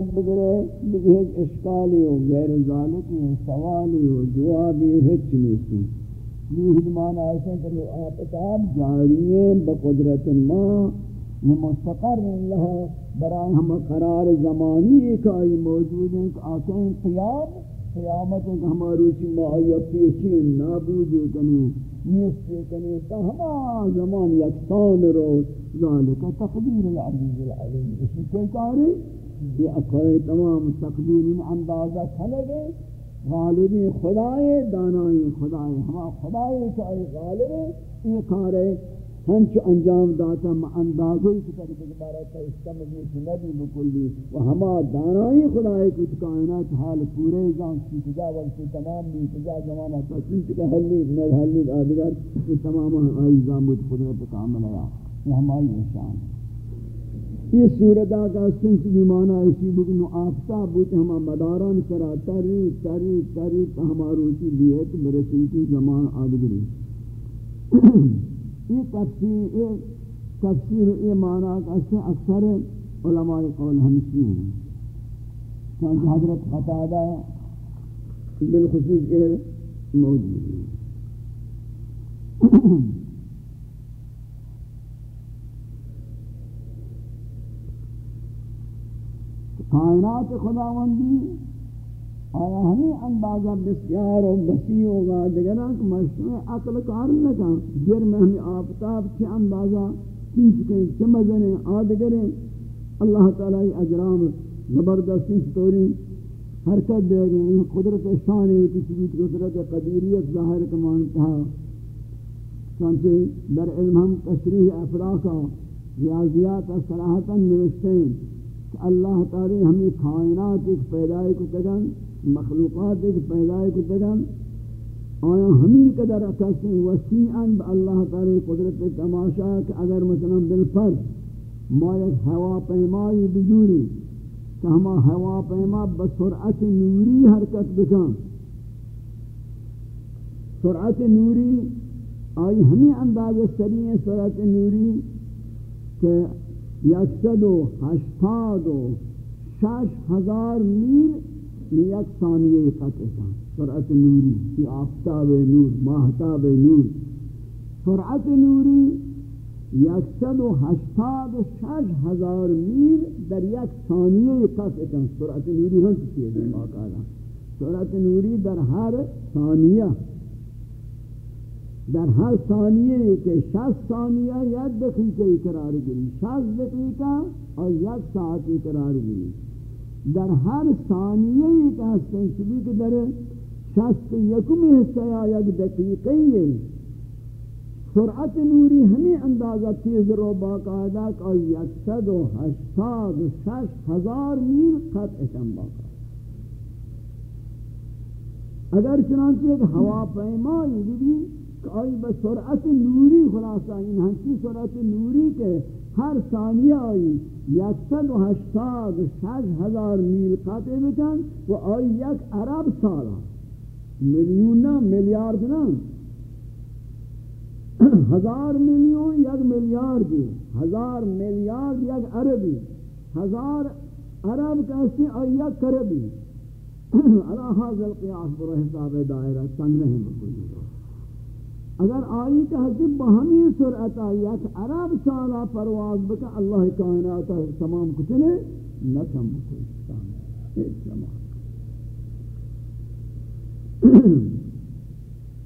بگرے بگہج اشکالی ہو غیر ذالکی سوالی ہو جوابی ہچ نیسی یہ معنی ایسے ہیں کہ آپ اتاب جاری ہیں بقدرت ما، یہ مستقر اللہ برای ہم قرار زمانی ایک آئی موجود ہیں کہ آتے ہیں قیام، قیامت ہے کہ ہماروچی معایہ پیچی نابود کنی نیست کنی تا ہما زمان یکسان رو، ذالک تقدیر العزیز العلیم۔ اسی کے کاری؟ یہ اکھوئے تمام تقدیر اندازہ کھلے گئے غالبی خدای دانائی خدای ہما خدای کہ غالب یہ کارے ہنچ انجام داتا ما اندازوی کی طرف بارا تا استمجی کی نبی بکلی و ہما دانائی خدای کی کائنات حال پورے جان کی تجا وقت تمام بھی تجا زمانہ تصویت کا حلی نر حلی آدگر یہ تمام آئی زامد قدرت کامل ہے۔ یہ ہماری انسان ہے۔ یہ صورت آگا سنس بیمانا اسی بکنو آفتاب بوتے ہما مداران کرا، تری تری تری تا ہما روچی دیت برسیتی زمان آدگری یہ تفسیر یہ تفسیر، یہ مانا معنی کہ اکثر علماء قول ہمشی ہیں۔ چانچہ حضرت قطادہ بالخصوص یہ موجود ہے۔ کائنات خداوندی آیا ہمیں اندازہ بسیار و بسیع ہوگا دیگر کہ مشروع عقل کار لگا جر میں ہمیں آفتاب چھ اندازہ کی چکے چھ مزنے آدگریں اللہ تعالی اجرام زبردستی سطوری حرکت دے گئے۔ ہیں قدرت شانی ہوتی چیز قدرت قدیریت ظاہر کمانتا چانچہ در علم ہم تشریح افراقہ ریاضیات صلاحتا نوشتے ہیں۔ اللہ تعالی ہمیں کائنات ایک پیدائی کو تگن مخلوقات ایک پیدائی کو تگن آیا ہمیں قدر اکسی وسیعاً با اللہ تعالی قدرت تماشا کہ اگر مثلا بالفرد ما یک ہوا پیمائی بجوری کہ ہما ہوا پیما بسرعت نوری حرکت بکن۔ سرعت نوری، آئی ہمیں انداز سریع سرعت نوری کہ یکسد و ہشتاد و شش ہزار میل یک ثانیہ قطع کن سرعت نوری یہ آفتاب نور ماہتاب نور. سرعت نوری یکسد و ہشتاد و شش ہزار میل در یک ثانیہ قطع کن سرعت نوری چیئے دیں باقاعدہ سرعت نوری در ہر ثانیہ در ہر ثانیے کے شخص ثانیہ یا دقیقہ قرار گری شخص دقیقہ اور یک ساعت قرار گری در ہر ثانیے ایک ہستے چلی کہ در شخص یکم حصہ یا یک دقیقہ ہے سرعت نوری ہمیں اندازہ تیز رو باقاعدہ کہ یک سد و ہشتاد و شش ہزار میل خط اشم باقاعدہ اگر چنانچہ ایک ہوا پیمائی بھی کہ آئی بسرعت نوری خلاصہ ان ہنچی سرعت نوری کے ہر ثانیہ آئی یکسد و ہشتاد شش ہزار میل قطع بکن و آئی یک عرب سالہ ملیون نا ملیارد نا ہزار ملیون یک ملیارد ہزار ملیارد یک عربی ہزار عرب کہتے ہیں آئی یک کربی اللہ حاضر قیاس برو حساب دائرہ سنگ نہیں بکلی اگر آئی کا حسب بہمی سرعت آئی عرب سالہ پرواز بکا، اللہ کائنات تمام کتنے نکم بکل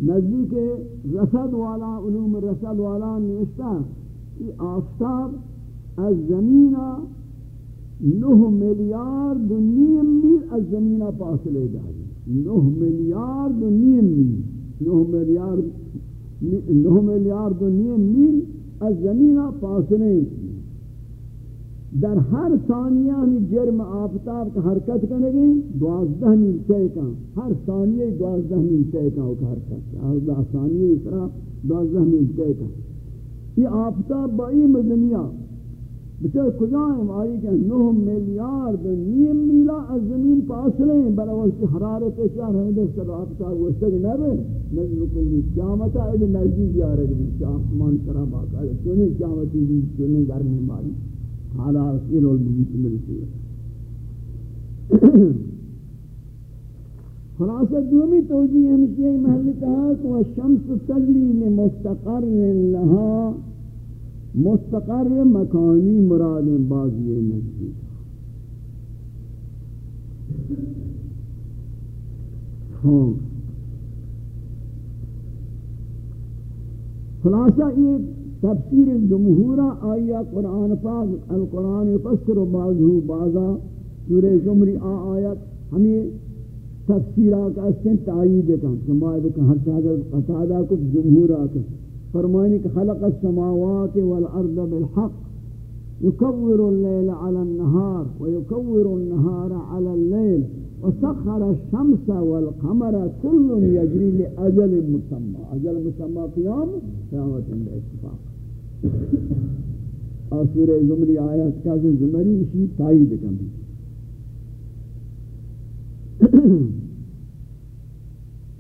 نزدیک رسد والا، علوم رسد والا نوشتا کہ آفتاب از زمینہ نوہ ملیارد نیم میل از زمینہ پاسلے جاری۔ نوہ ملیارد نیم میل نوہ ملیارد نو میلیارد و نیم میل از زمین پاسنے در ہر ثانیہ ہمیں جرم آفتاب کا حرکت کرنے گی دوازدہ میل چے کا ہر ثانیہ دوازدہ میل چے کا حرکت. دوازدہ ثانیہ اس طرح دوازدہ میل چے کا یہ آفتاب بائیم دنیا بچے کجائیں آئی کہ نو میلیارد نیم میلا از زمین پاسلے ہیں بلا وقت حرارت اشار ہمیں دے سر آفتا وشتگ نبے نجم کلی جی، قیامتا ہے نزدیک یا رجل آسمان سرا باقا ہے۔ چونے قیامتی بھی چونے گرمی ماری؟ حالا اصیل والبیت ملتی ہے خلاصہ دومی توجیہ ہمشی ہے، محل کہا کہ الشمس تجری لمستقر لها مستقر مکانی مراد بازی نزدیک ہاں خلاصہ یہ تفسیر جمہورہ آیا قرآن پاک، القرآن یفسر بعضہ بعضا سورہ زمری آ آیت ہمیں تفسیرہ کا اسن تعیید کن سمائد کن، ہر چاہدر قصادہ کچھ جمہورہ کن فرمانی کہ خلق السماوات والارض بالحق. يكور الليل على النهار ويكور النهار على الليل. وسخر الشمس والقمر كل يجري لأجل مسمى. أجل مسمى قيام قيامة الاتفاق اور سورہ زمری آیات کا زمری اسی تائید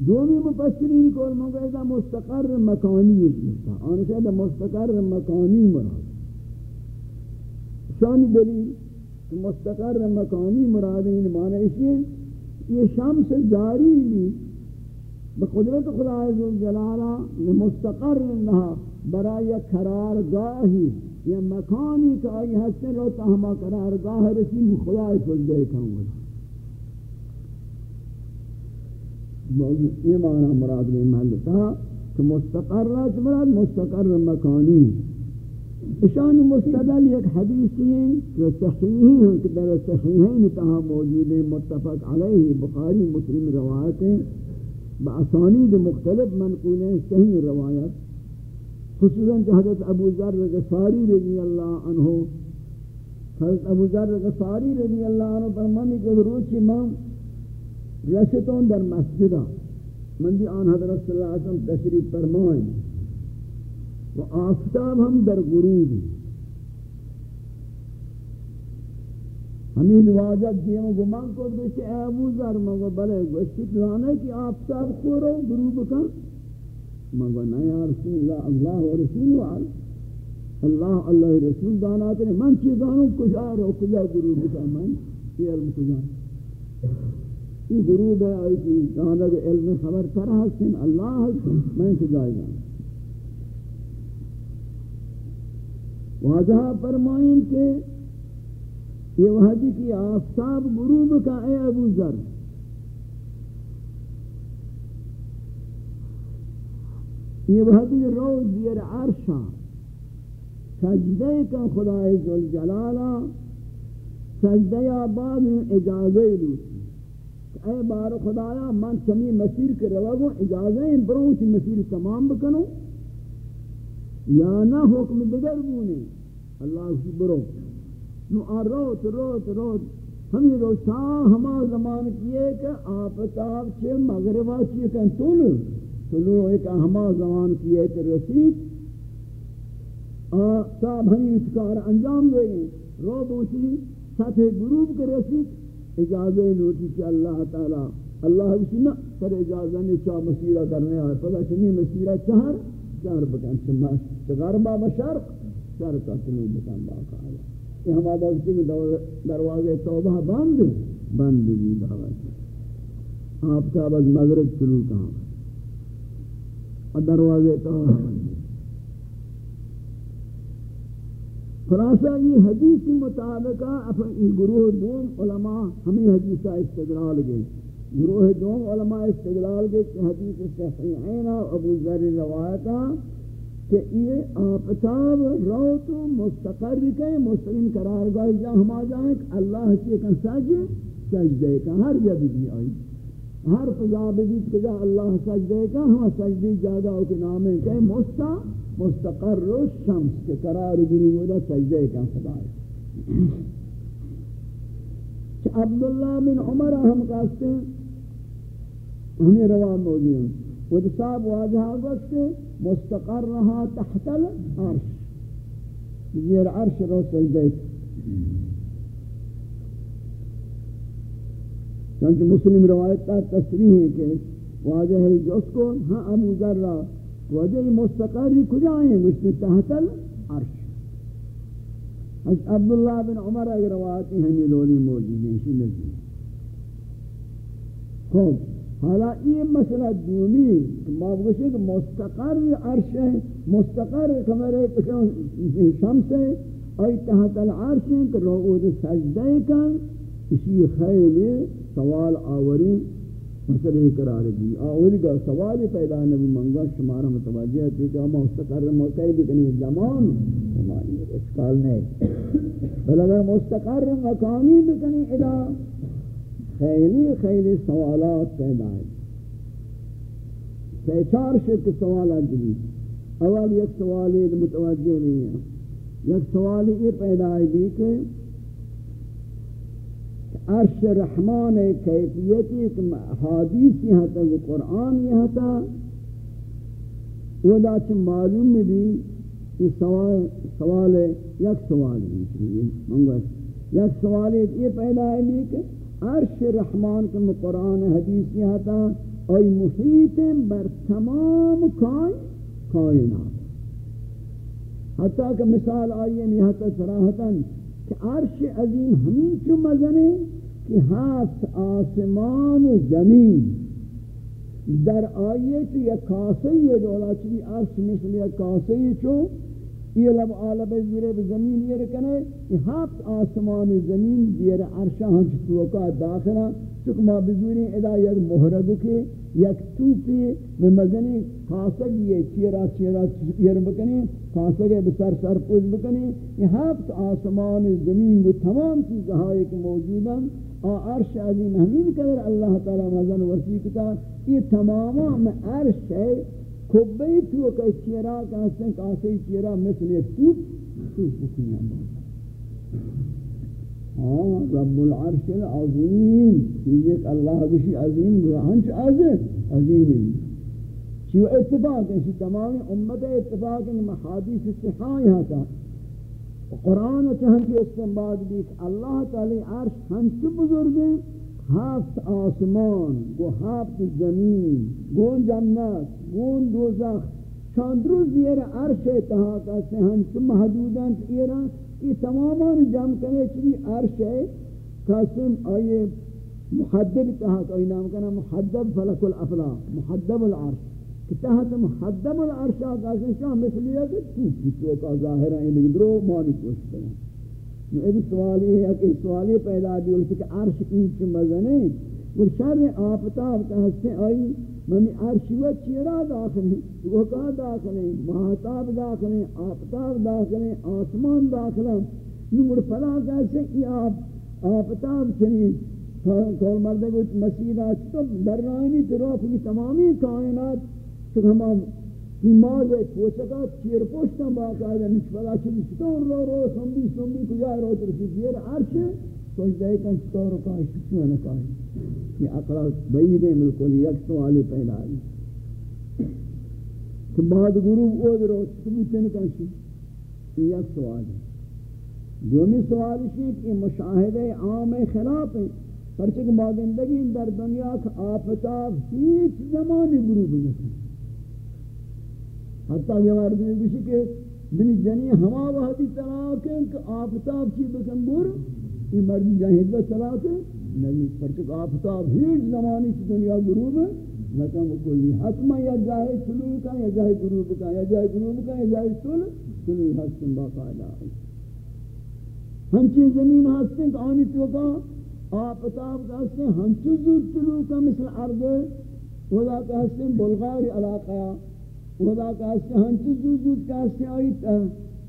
دومی مفسرین کو علماء مستقر مکانی اسمتا آنے کہتا مستقر مکانی مراد. شانی دلیل کہ مستقر مکانی مراد این معنی اسی یہ شمس جاری لی بقدرت خدا عزوجلالہ مستقر انہا برای قرارگاہی یا مکانی کہ آئی حسن رو تاہما قرار گاہ رسی خدا عزوجلالہ کہوں گا یہ معنی مراد میں محل تھا کہ مستقر راج مراد مستقر مکانی. اشان مستدل ایک حدیث ہے کہ صحیح ہیں کہ در صحیحین تہا موجود ہے متفق علیہ بخاری مسلم روایت ہیں باسانید مختلف منقول ہیں صحیح روایت. خصوصاً کہ حضرت ابو ذر غفاری رضی اللہ عنہ، حضرت ابو ذر غفاری رضی اللہ عنہ فرمانی کہ روچ امام رسطوں در مسجدہ من دی آن حضرت صلی اللہ علیہ وسلم تشریف فرمائیں. و آفتاب ہم در غروب. ہمیں نواجت دیم و گمان کو دوچے اے ابو ذر مگو بلے گوشتی پلانے کہ آفتاب کو رو غروب کا مگو نا یا رسول اللہ اللہ و رسول اللہ اللہ اللہ رسول دانا کرے من چیزانوں کجا رو، کجا غروب کا من؟ یہ علم کجا؟ یہ غروب ہے، آئی کی جہاں کہ علم خبر ترہ حسن اللہ حسن میں سے جائے گا۔ واجہ فرمائیں کہ یہ وحدی کی آفتاب غروب کا اے ابو ذر۔ یہ وحدی روز دیر عرشا سجدے کا خدا عزوالجلالہ سجدے آباد اجازے لوٹی اے بار خدایا من چمی مسیر کے رواگو اجازہ ہیں بروں سی مسیر تمام بکنو۔ یا نہ حکم بگر بونے اللہ اسی برو۔ نو آن روت روت روت۔ ہمیں روچا ہما زمان کیے کہ آپ تاب چھے مغربہ چھے کن طول طلوع ایک ہما زمان کیے کہ رسید۔ صاحب ہمیں اتکار انجام دے گئے۔ رو دوچی سطح گروب کے رسید۔ اجازہ نوٹی کہ اللہ تعالی اللہ اسی نہ پر اجازہ نہیں چاہ مسیرہ کرنے آئے۔ پتہ چنی مسیرہ چہر؟ چہر بکن سمجھ غربہ بشرق چہر کا چنی بکن باقا آیا۔ یہ ہم آدھا کسی کہ دروازے توبہ بند بند بھی دعوت جی۔ آپ کا بس مغرب شروع کہاں؟ دروازے توبہ بند خلاصہ یہ حدیث مطابقہ اپنی گروہ دوم علماء ہمیں حدیثہ استدلال گئے۔ گروہ دوم علماء استدلال گئے کہ حدیث صحیحین ابو ذر روایتا کہ یہ آفتاب روت و مستقر کے مسلم قرار گاہ جا ہم آ جائیں کہ اللہ کی کن سجدے سجدے کا ہر جب بھی آئی ہر فضا بھی کہ اللہ سجدے کا ہم سجدے جاگا کے نام ہے کہ مستقر مستقر شمس کے قرار گری ہوتا سجدے کا خدا ہے۔ کہ عبداللہ بن عمر ہم کہتے ہیں ہمیں روا موجود ہیں۔ وہ صاحب واجہ وقت مستقر رہا تحت العرش۔ یہ عرش رو سجدے۔ چونکہ مسلم روایت کا تصریح ہے کہ واجہ ہے جو اس کو ہاں ابو ذرہ وجہ مستقری کجا ہیں مجھتے تحت العرش؟ عبداللہ بن عمر اگر روایتی ہمیں لولی موجود ہیں اسی نزدی خوب، حالا یہ مسئلہ دومی ما بگوشی کہ مستقر عرش ہے، مستقر کمرے شمس ہے، ای تحت العرش ہے کہ رعود سجدہ کن، اسی خیل سوال آوری مسئلہ قرار دی۔ آوری کا سوال پیدا نبی منگا، شمارا متوجہ تھی کہ ہم مستقر موقعی بکنی زمان زمانی اشکال نہیں۔ بل اگر مستقر مکانی بکنی ادا، خیلی خیلی سوالات پیدا ہے سی چار شرک سوالات دی اول یک سوالی متوجہ نہیں ہے۔ یک سوالی یہ پیدا ہے بھی کہ عرش رحمان کیفیتی حادیث یہاں تا قرآن یہاں تا وہ دا چھ معلوم بھی یہ سوال سوال ہے یک سوال ہے یک سوال ہے یہ پیدا ہے بھی کہ عرش رحمان کے قرآن حدیث میں آتا اور محیط بر تمام کائن کائنات. حتیٰ کہ مثال آئیے نہتا سراحتاً کہ عرش عظیم ہمیں چو مزنے کہ ہاتھ آسمان و زمین. در آئیے چو یا کاسی دولا چوی عرش مثل یا کاسی چو؟ یہ لب عالب زیر زمین یہ رکنے کہ ہاتھ آسمان و زمین زیر عرشہ ہنچ توقع داخلہ چکہ ما بزوری ادا یک محرد کے یک توپی میں خاصگ یہ چیرا چیرا چیر بکنی خاصگ بسر سر پوز بکنی. یہ ہفت آسمان زمین وہ تمام چیز ہائے کہ موجودا اور عرش عظیم ہمین قدر اللہ تعالی مزن ورسی کتا. یہ تماما میں عرش ہے کبھی تو کہ چیرا کہتے ہیں کاسے چیرا مثل ایک تو تو بکنی ہاں رب العرش العظیم. چیز اللہ بشی عظیم گرہنچ عظیم عظیم چیو اتفاق؟ ہے چی تمام امت اتفاق ہے محادیث صحائی ہاتا قرآن چہن کی استنباد بھی اللہ تعالی عرش ہنچ بزرگ ہیں؟ ہفت آسمان، گو ہفت زمین، گو جنت گون دوزخ. چند روز دیر عرش اتحا کہتے ہیں ہم محدودان ایران؟ یہ تمامان جمع کرنے چلی عرش ہے قسم آئیے محدب تحت آئی نام کہنا محدب فلک الافلا محدب العرش. کہ تحت محدب العرش آقا سے شاہ مثل یہ کہ تو کسو کا ظاہر ہے لیکن درو مانی پوچھتے ہیں یہ بھی سوالی ہے کہ سوالی پیدا بھی ہوئی کہ عرش اینچ مزنے وہ شر آفتاب کہتے آئی من عرش چیرا داخل ہیں وہ کہاں داخل ہیں محتاب داخل ہیں آفتاب داخل ہیں آسمان داخل ہیں نور فلا کیسے یہ آپ آفتاب چنین، کول مردے کو مسیرات تو برنائنی طرف کی تمامی کائنات تو ہم ایمال پوچھتا چیر پوچھتا باقاعدہ نشفلا چلی ستون رو رو سنبی سنبی کجا رو ترسی، زیر عرش سوچ دے کن ستون رو کائش کائی ستون کائی یہ اقرا بعید ہے بالکل یک سوال پیدا ہے کہ بعد گرو او درو ثبوتن کنشی یک سوال ہے دومی سوال ہے کہ مشاہدہ عام خلاف ہے پرچہ کہ مادندگی در دنیا کا آفتاب ہیچ زمانی گرو بنتی حتی یہ مرد میں کچھ کہ بنی جنی ہما وحدی طرح کہ آفتاب چی بکن؟ گر یہ مرد جہید و صلاح نبی پرچک آفتاب ہیچ زمانی کی دنیا غروب ہے لیکن وہ کلی حتما یا جائے سلو کا، یا جائے غروب کا، یا جائے غروب کا، یا جائے سل سلو حسن باقاعدہ ہنچی زمین ہستیں کہ آنی تو کا آفتاب کا ہستیں ہنچی زود سلو کا مثل عرض ودا کا ہستیں بلغاری علاقہ ودا کا ہستیں ہنچی زود زود کا ہستیں آئی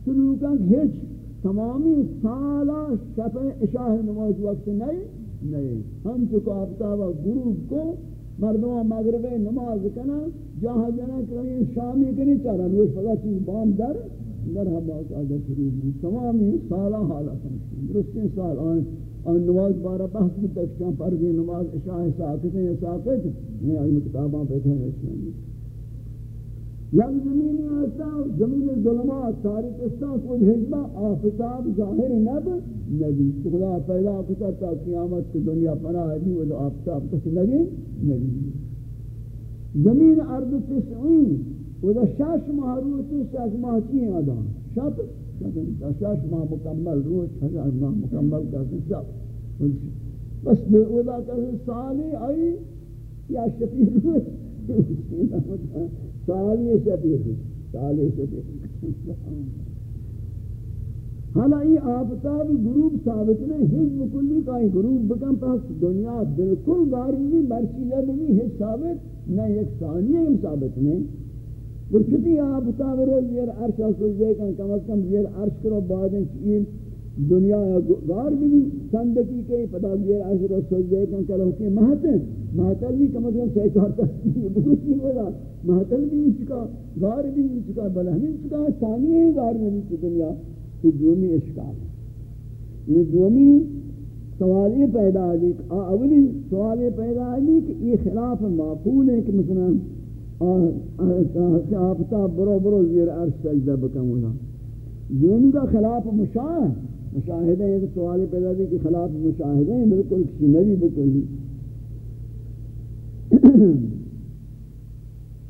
سلو کا ہیچ تمامی سالہ شفع اشاہ نماز وقت نہیں نہیں۔ ہم چکو آفتاب گروب کو مردمان مغرب نماز کنا، جہاں جنا کریں شامی کنی چارا نوش پدا چیز بام در در ہم آقادہ شروع بھی تمامی سالہ حالات ہیں۔ درستین سال آئیں آن نماز بارہ بحث بھی تکشان پردی نماز اشاہ ساکت ہیں یا ساکت، نہیں آئی مکتاباں بیٹھے ہیں اس میں یک زمینی آستا زمین ظلمات تاریخ کوئی حجبہ آفتاب ظاہر نب نبی. خدا پیدا کتا تا قیامت کی دنیا پناہ بھی وہ آفتاب کس لگے نبی. زمین ارض تسعین وہ شش ماہ روچی شش ماہ چین آدھا شب؟ شش ماہ مکمل روچ شش ماہ مکمل کرتے شب. بس وہ دا کسی سالی آئی، یا شفیر سالی شفیر سالی شفیر حالا یہ آفتاب گروپ ثابت نہیں، ہیچ مکلی کا ہی گروپ بکن پاس دنیا بالکل داری بھی مرچیلہ بھی ہیچ ثابت نہ ایک ثانیہ ہم ثابت نہیں۔ برچتی آفتاب روز زیر عرش سجدے کن کم از کم زیر عرش کرو بعد ان دنیا گار بھی چند دقیقے پتہ زیر عرش سجدے کن کرو کہ مہتن مہتل بھی کم از کم سی کارتا بہت نہیں ہوگا مہتل بھی چکا گار بھی چکا بلہمین چکا، ثانیہ ہی گار نہیں چکا، دنیا یہ دومی اشکال یہ دومی سوال یہ پیدا آلی اولی سوال یہ پیدا آلی کہ یہ خلاف معقول ہے کہ مثلا آفتا برو برو زیر عرش سجدہ بکن ہونا۔ دومی کا خلاف مشاہ مشاہدہ ہے کہ سوال پیدا دی کہ خلاف مشاہدہ ہے بالکل کسی نبی بکلی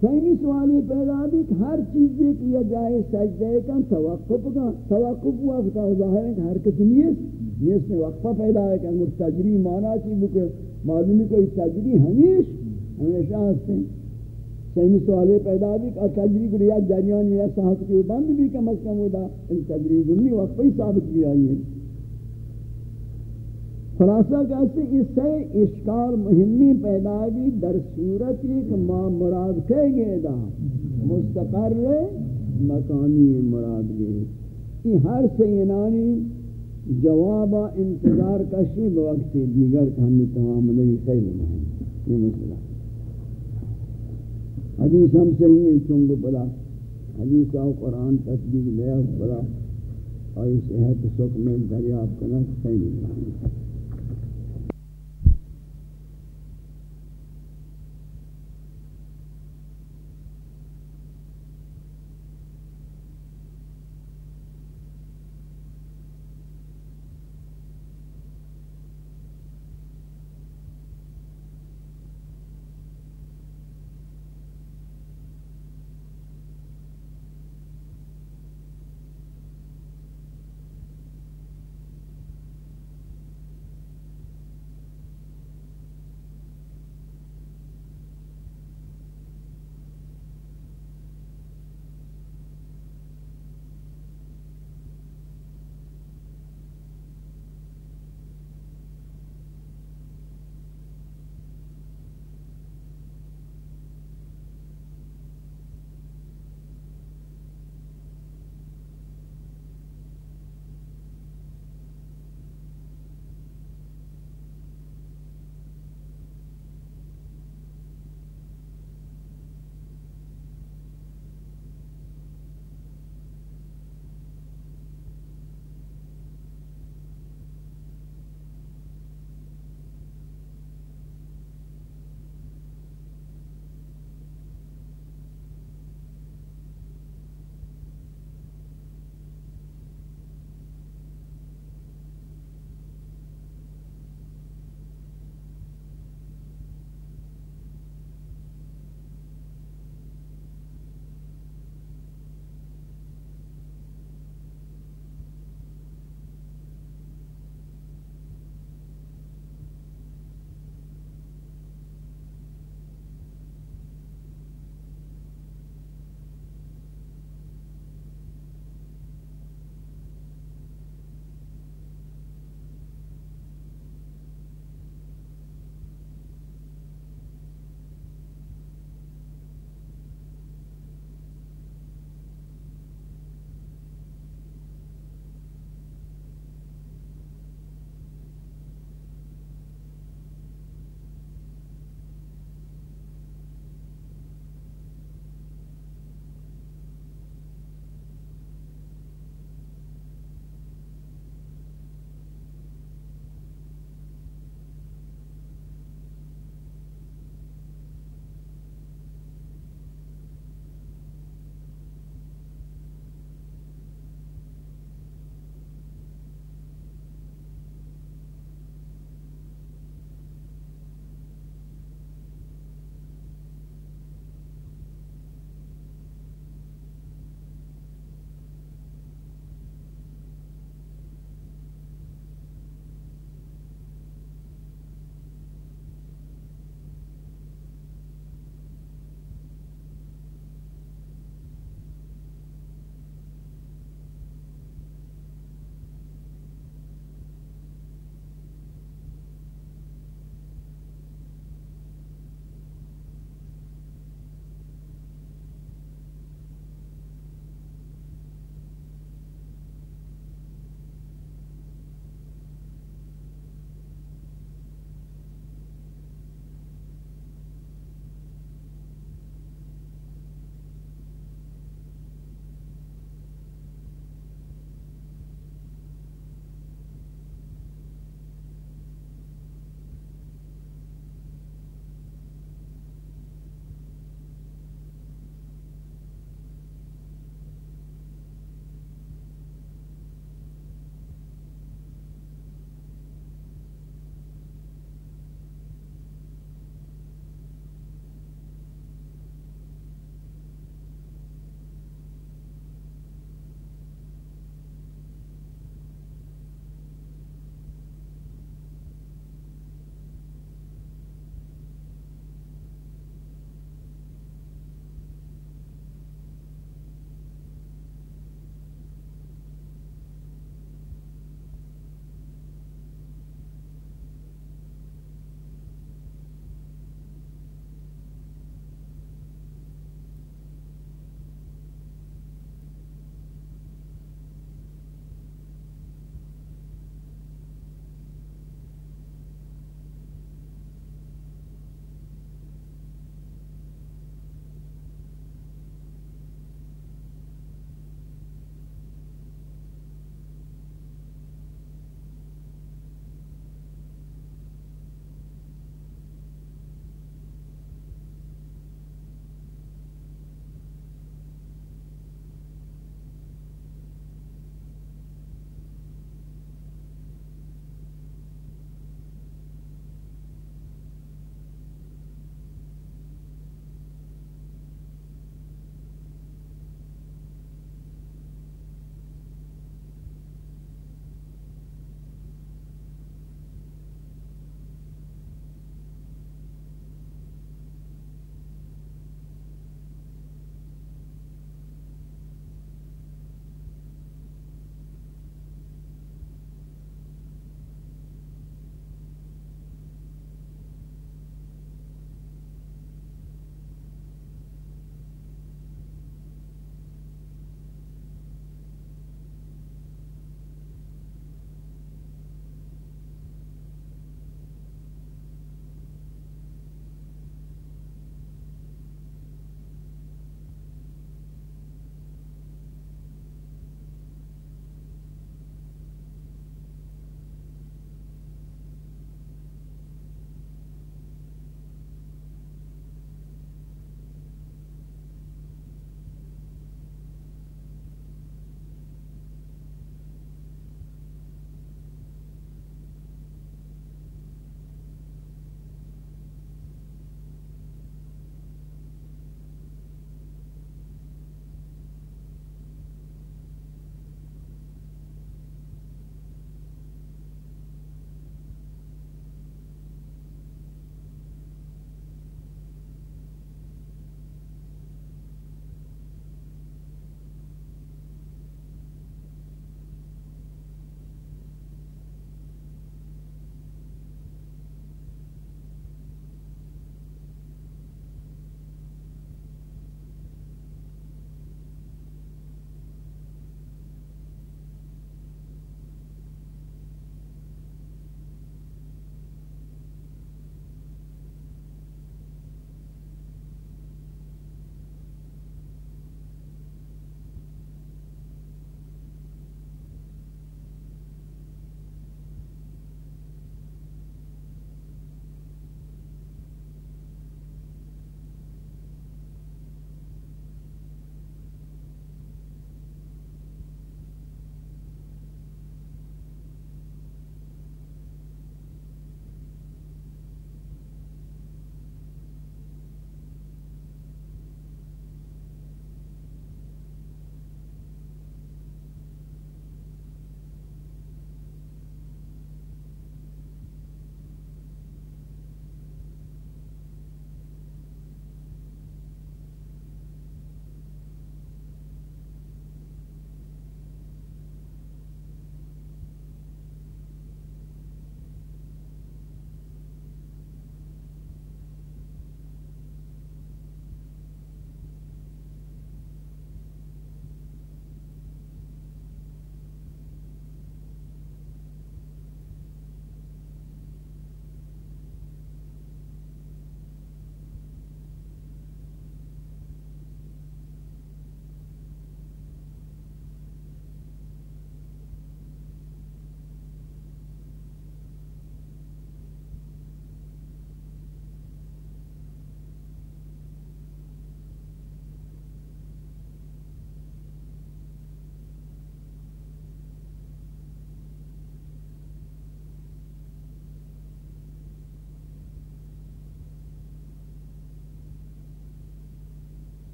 سیمی سوالی پیدا بھی کہ ہر چیز یہ کیا جائے سجدے کا توقف کا توقف ہوا کہ ظاہر ہے کہ ہر کسی نیس نیس نے وقفہ پیدا ہے کہ انگر تجری مانا چی بکے معلومی کوئی تجری، ہمیش، ہمیشہ ہستے ہیں۔ سیمی سوالی پیدا بھی کہ تجری کو ریاض جاریان یا صحت کی بند بھی کم از کم ہوتا ان تجری گنی وقفہ ہی ثابت بھی آئی ہے۔ خلاصہ کہتے ہیں اس سے اشکال مہمی پیدا بھی در صورت ایک ما مراد کہے گئے دا؟ مستقر مکانی مراد گئے۔ یہ ہر سینانی جواب انتظار کشی بوقت دیگر کہ ہمیں تمام نہیں خیلی مہم۔ یہ مسئلہ۔ حدیث ہم صحیح ہیں چونگو بلا حدیث آو قرآن تصدیق لیا بلا اور صحت سکھ میں دریافت کرنا صحیح نہیں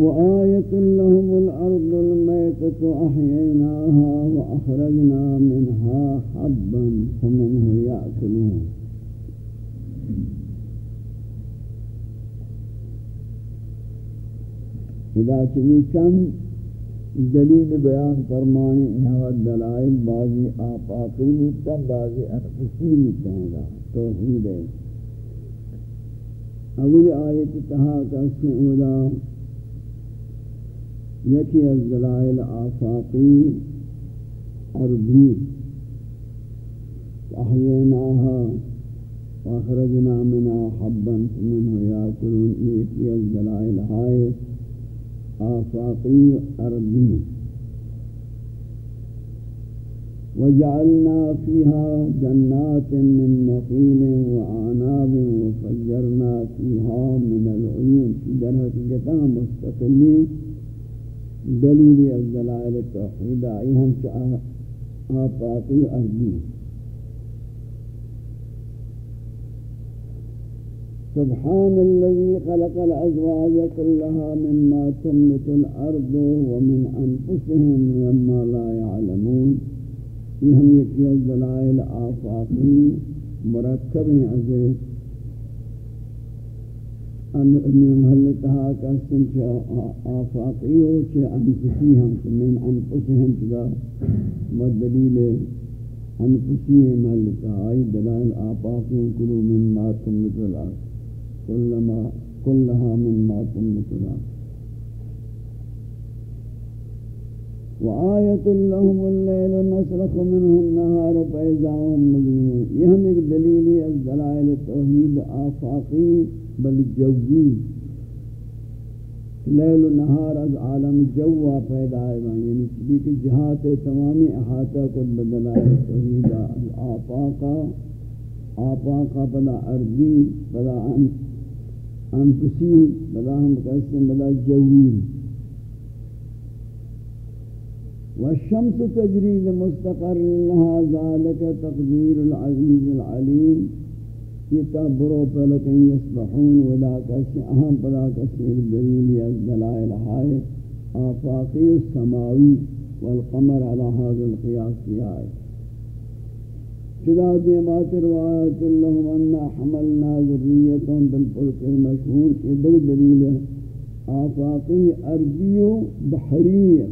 وآية لهم الأرض الميتة أحييناها وأخرجنا منها حبا فمنه يأكلون. إذا چمی چند دلیل بیان فرمائیں یہاں دلائل بعضی آفاقی نیتا بعضی انفسی نیتا ہے توحید ہے اول آیت یکی از دلائل آفاقی ارضی احییناها واخرجنا منها حبا منه یاکلون، یکی از دلائل ہائے آفاقی أرضي وجعلنا فيها جنات من نخيل وعناب وفجرنا فيها من العيون في جنة جتا مستقلين دليل الدلائل التوحيد أيهم آفاقي أرضي سبحان الذي خلق الأزواج كلها مما تنبت الأرض ومن أنفسهم مما لا يعلمون. يهم يكي الدلائل آفاقي مركب عزيز أن ابن محلت ہا کا سنچ آفاقی ہو چھے انفسی ہم من انفسی ہم چلا مدلیل انفسی محلت آئی دلائل آفاقی کلو من ما تم نتلا کلما کلها من ما تم نتلا وآیت آية لهم الليل نسلق منه النهار فإذا هم مظلمون. یہ ہم ایک دلیلی از دلائل توحید آفاقی بل جوی. لیل و نہار از عالم جوا پیدا ہے یعنی چبی کی جہات تمامی احاطہ کل بدلائل توحید آفاقا. آفاقا بلا ارضی بلا انس انفسی، بلا ہم کہتے ہیں بلا جوی. والشمس تجری لمستقر، لها ذلك تقدیر العزیز العلیم یہ تبرو پلکن یصبحون ولا کسی اہم بلا کسی دلیل از دلائل ہائے آفاقی السماوی والقمر على هذا القياس في آئے چدا دیمات روایت اللہم انہا حملنا ذریتوں بالفلق المشہور کی دل دلیل ہے۔ آفاقی ارضی و بحری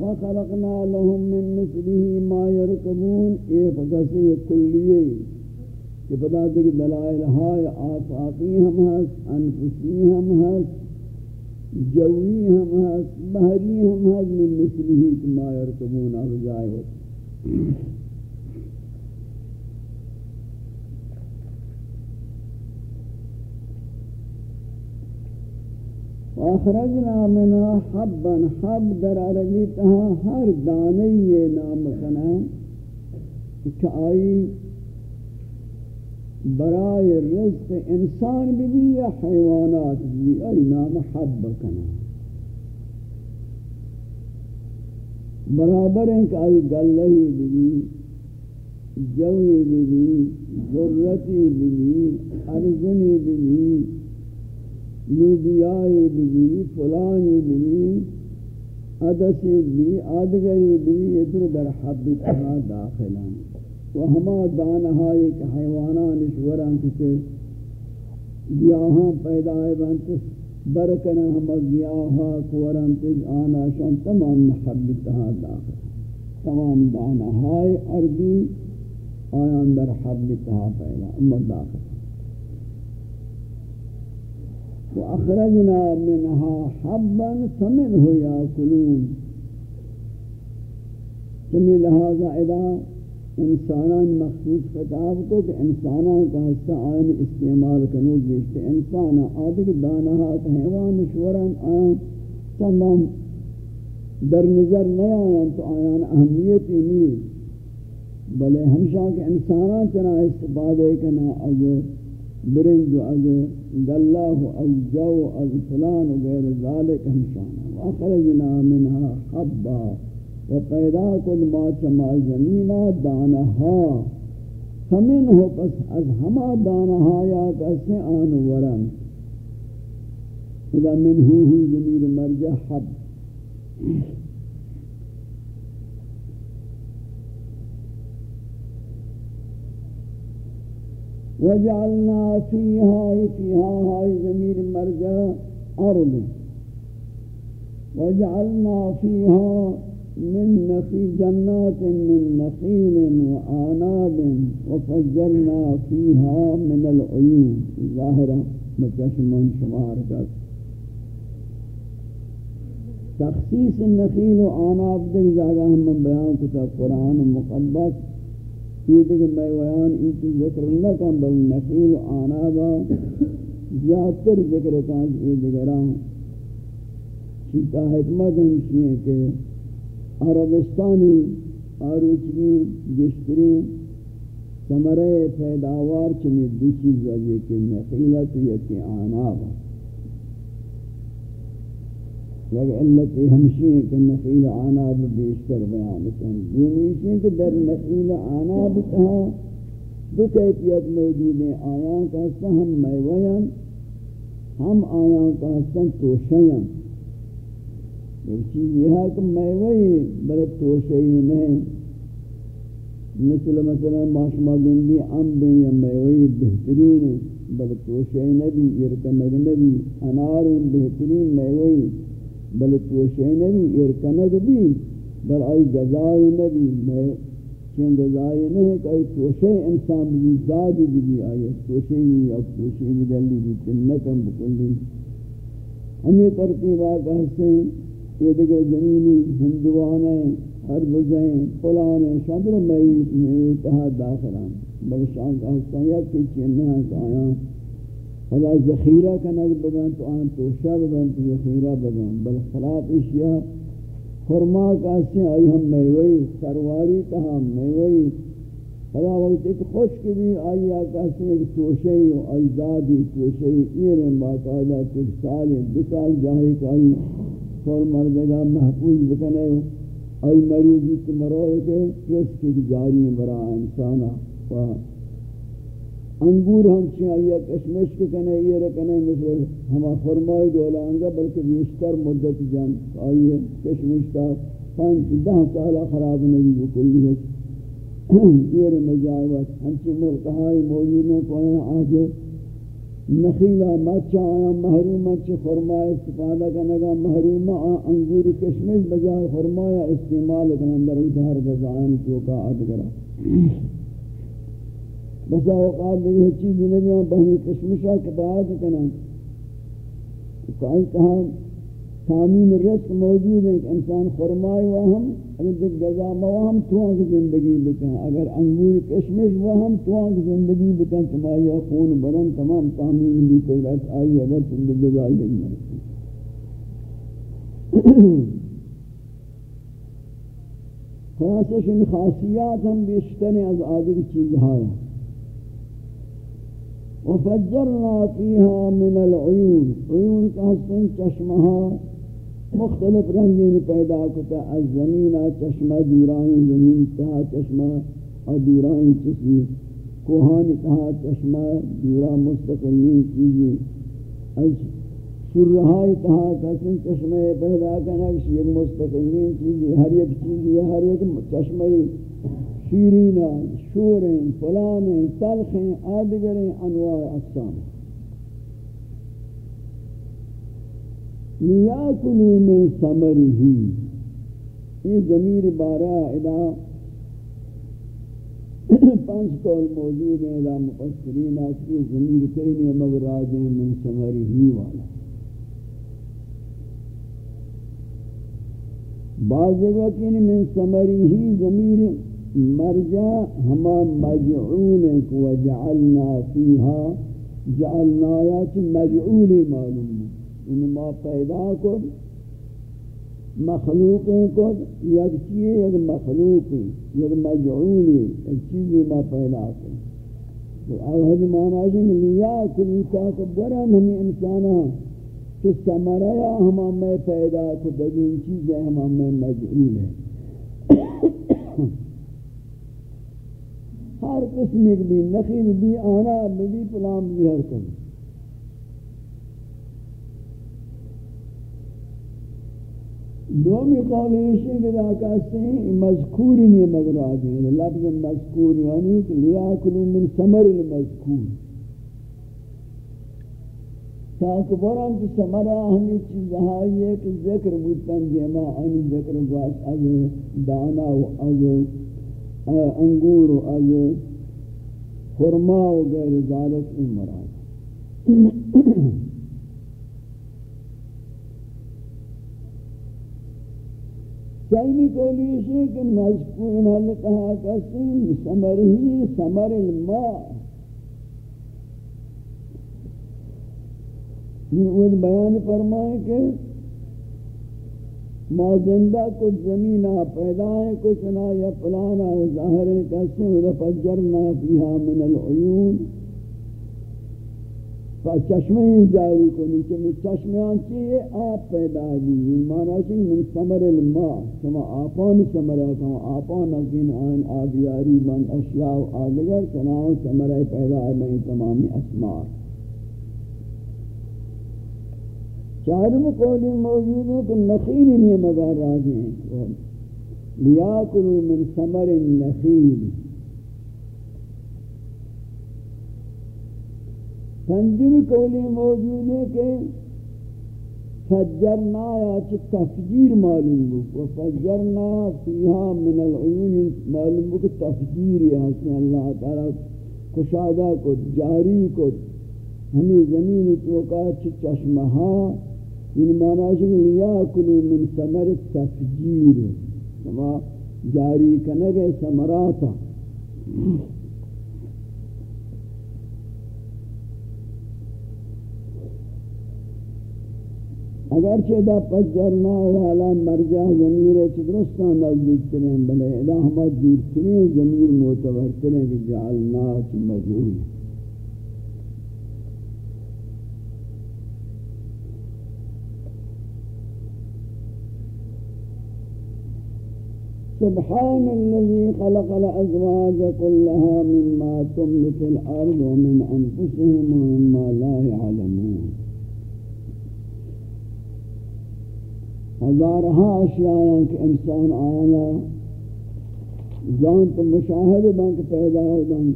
وخلقنا لهم من مثله ما يركبون. اے فقسی کلیے کہ پتا کہ دلائل ہائے، آفاقی ہم ہست، انفسی ہم ہست، جوی ہم ہے بحری ہم ہے من مثله ما يركبون. اب جائے ہوتا واخرجنا منها حبا، حب در عربی تہا ہر دانی نام کنا کہ آئی برائے رزق انسان بھی بھی یا حیوانات بھی ای نام حب کنا برابر ہیں کہ آئی گلہی بھی بھی جوی بھی بھی ذرتی بھی بھی، ارزنی بھی بھی۔ لوبیائی بھی فلانی بھی عدسی بھی آدگری بھی ادھر در حب کنا داخلانی و ہما دانہائی کہ حیوانان اشوران کسے گیاہاں پیدا ہے بانت برکنا ہما گیاہا کوران تج آنا شان تمام محبتہا داخل. تمام دانہائی ارضی آیان در حبتہا پیدا، اما داخل. وأخرجنا منها حبا فمنه يأكلون. جميل لهذا إذا انسانان مخصوص خطاب کو کہ انسانان کا حصہ آئین استعمال کنو گیشتے انسان آدھے کہ دانہات، حیوان، شوران آئین چندان در نظر نہیں آئین تو آیان اہمیتی نہیں بلے ہمشہ کہ انسانان چنا استفادہ کنا از برنج از گلہ از جو از فلان و غیر ذالک ہمشانا وآخرجنا منها حبا و پیدا کن ما چما زمینہ دانہا. فمن ہو پس از ہما دانہا یا کسے آن ورن. اذا من ہو ہوئی ضمیر مرجع حب. وجعلنا فيها فيها هاي ضمير مرجع أرض. وجعلنا فيها من نخيل جنات من نخيل وآناب وفجرنا فيها من العيون. ظاهرة متشمون شمار کر تخصیص النخیل و آناب دیکھ جاگا ہم بیان کتا قرآن مقدس. یہ دیکھ میں بیان ایتی ذکر اللہ کم بل نخیل و آنابا. زیادتر ذکر کان یہ دیکھ چیتا حکمت ہمشی ہے کہ عربستانی آروچگی، گشتری سمرے پیداوار چمی دو چیز ہے کہ نخیلت یکی آناب لگ علتی ہمشی ہے کہ نخیل آناب بیشتر بیان کن۔ دومیشی ہے کہ در نخیل آناب کہاں دو کیفیت موجود ہیں۔ آیاں کا سہم میوین ہم آیاں کا سن توشین ایک چیز یہ ہے کہ میں وہی بڑے توشہی نہیں مثل مثلا ماشما گندی امبیں یا میں وہی بہترین بل توشہی نبی ارکنگ نبی انار بہترین میں وہی بل توشہی نبی ارکنگ بھی بل آئی گزائی نبی، میں چین گزائی نہیں کہ آئی توشہی انسان بھی زاد بھی آئی توشہی یا توشہی بدلی بھی تنکم بکلی ہمیں ترتیبہ کہتے ہیں یہ دیگر زمینی ہندوانے ہر بزیں پلانے شادر میت میں اتحاد داخلان بلشان کا حصہ یا کہ چینہ آیا خدا ذخیرہ کا بگن تو آن توشہ بگن تو ذخیرہ بگن بل خلاف اشیاء فرما کا آئی ہم میوئی، سرواری تہا میوئی. خدا وقت ایک خوشک بھی، آئی آکا ایک توشہی و آئیزادی توشہی ایرن باقاعدہ کچھ سال، دو سال جاہی کا آئی فور مردگا محفوظ بکنے ای مریضی کی مروئے کے کس کی جاری برا انسانا و انگور ہم چی آیا کشمش کے کنے، یہ رکنے مثل ہما فرمائی دولا انگا، بلکہ بیشتر مدت جان آئی ہے، کشمش تا پانچ دہ سالہ خراب نہیں بکلی ہے۔ یہ مجائبت ہم چی ملکہائی موجود ہیں، کوئی آجے نخیلا مچا آیا، محروم چھ خرما استفادہ کنگا محروم انگور کشمش بجائے خرمایا استعمال کنندر ادھار بزائن چوکا آدگرا بس اوقات دیگه چیز نبیان بہمی کشمشا کباعت کنن۔ کئی کہاں تامین رزق موجود ہے کہ انسان خرمائی وہم اگر دیکھ گزا موہم توانک زندگی بکن۔ اگر انگور کشمش وہم توانک زندگی بکن۔ تمہاری خون برن تمام تامین بھی قدرت آئی، اگر تم زندگی گزائی نہیں۔ خلاصش ان خاصیات ہم بیشتر از آدھر چیز ہایا وفجرنا فيها من العيون. عيون کا حسن چشمہاں مختلف رنگین پیدا کتا از زمین چشمہ دورائیں زمین تہا چشمہ اور دورائیں چشمی کوہان تہا چشمہ دورا مستقلین چیزی. از سرہائی تہا کسن چشمہ پیدا کرنا کسی مستقلین چیزی. ہر ایک چیزی ہر ایک چشمہ شیرین شوریں فلانیں تلخیں آدگریں انواع اقسام. لیاکلو من سمرہی یہ ضمیر بارہ ادا پانچ قول موجود ہیں، ادا مفسرین آسکی ضمیر کہیں مگر راجع من سمرہی والا. بعض جگہ کہ یعنی من سمرہی ضمیر مرجع ہما مجعون کو جعلنا فیہا جعلنا یا مجعول معلوم ان ما پیدا کو مخلوق کو یک چیز یک مخلوق یک مجعول یک چیز ما پیدا کو تو اوہد معنی ہے کہ لیا کلی تاکبرا ہمیں انسانا کہ سمرایا ہما میں پیدا کو بگین چیزیں ہما میں مجعول ہے ہر قسم ایک بھی نخیل بھی آنا بھی پلام بھی ہر کن دومی قول ایشی کہ دا کہتے ہیں، مذکور نہیں مگر آدھے ہیں لفظ مذکور یعنی کہ لیاکلو من سمر المذکور۔ تاکہ بران کی سمرہ ہمیں چیز ہے کہ ذکر مطلب بودتاں دیما آنی ذکر گواس از دانا و از انگور و از خرما و غیر ذالک این مراد. چاہیے کولی ہے کہ مذکور محل کہا ہیں سمر ہی سمر الماء یہ بیان فرمائے کہ ما زندہ کچھ زمینہ پیدا ہے، کچھ نہ یا پلانا ظاہر ہے کہتے فجرنا فیہا من العیون۔ چشمے جاری کنی کہ میں چشمیان چیئے آپ پیدا دی مانا چی من سمر الماء۔ سما آپان سمر ہے آپان اکین آئین آبیاری من اشیاء و آدگر چنان سمر پیدا ہے، میں تمامی اسمار چارم قولی موجود ہے کہ نخیل نہیں مگر راجے ہیں۔ لیاکلو من سمر النخیل پنجم قولی موجود ہے کہ فجرنا یا چھ تفجیر معلوم ہو۔ و فجرنا فیہا من العیون، معلوم ہو کہ تفجیر ہے حسن اللہ تعالی کشادہ کو، جاری کو، ہمیں زمین توقع چھ چشمہا ہاں۔ ان معنی ہے کہ لیاکلو من سمر تفجیر. جاری کنگے سمراتا اگر چیدہ پجرنا والا مرجع ضمیر چدرستان نزدیک ترین بلے ادا ہما دور ترین ضمیر معتبر ترین کہ جعلنا چی مجھول سبحان الذي خلق الأزواج كلها مما تملك الأرض ومن أنفسهم ومما لا يعلمون. هزارها أشياء إنسان آنا جانت مشاهد بانك پیدا بان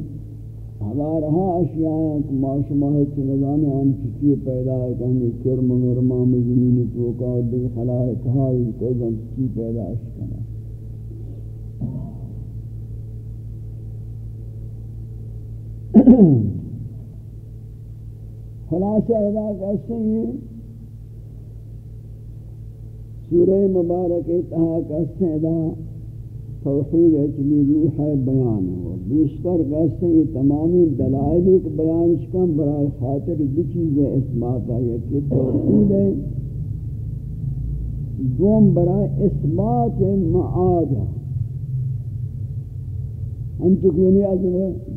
ہزارہا اشیاء ما شما ہے کہ نظام ہم چیزیں پیدا ہے کہ ہمیں کرم مرما مزمین توقع دل خلائق ہائی کو جن چیز پیدا اشکنا خلاصہ ادا کہتے ہیں، سورہ مبارک اتحا کا سیدہ توحید اچلی روح بیان ہو بیشتر کہتے ہیں، تمامی دلائل ایک بیان شکم برای خاطر دو چیزیں اثبات ہے کہ توحید ہے دوم برای اثبات معاد ہم چکینی از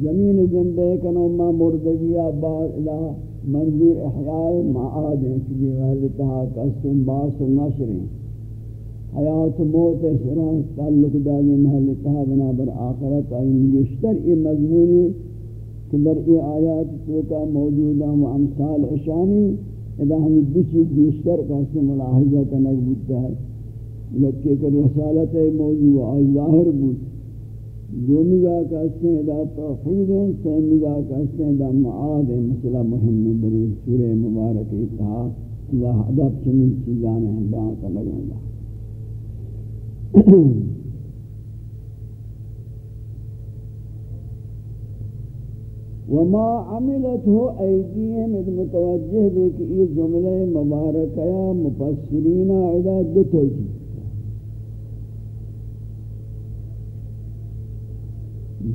زمین زندہ کنو ما مردگی آباد الہ منظور احیاء معاد ہیں کہ یہ غلطہ کسن باس و نشر ہیں۔ حیات موت سرا تعلق دادی محل تہا بنابر آخرت آئین۔ گشتر ای مضمونی کہ در ای آیات توکا موجودہ و امثال اشانی ادا ہمیں دو چیز گشتر کا ملاحظہ کا نقبوتا ہے۔ لکہ کہ رسالت موجود آئی ظاہر بود۔ دو نگاہ کا سے ادا توحید ہیں سین نگاہ کا سے ادا معاد ہے مسئلہ مهم بری سورہ مبارک اتحا اللہ عدب چمین چیزانے ہیں بیان کا لگیں گا وما عملته ايديهم اذ متوجه به کہ یہ جملہ مبارکہ مفسرین عدا دو توجیہ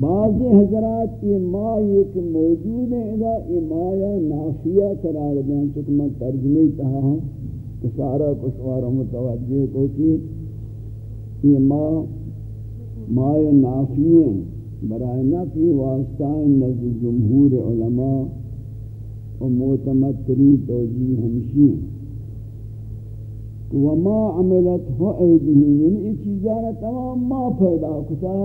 بعض حضرات یہ ما ایک موجود ہے ادا یہ ما یا نافیہ قرار دیں، چونکہ میں ترجمہ تہا ہوں کہ سارا کشواروں متوجہ کو کہ یہ ما مائے نافی برائے نفی واسطہ نزد جمہور علماء و معتمدری توجیہ ہمشی وما عملت ہو ایدہی یعنی یہ چیزانا تمام ما پیدا کتا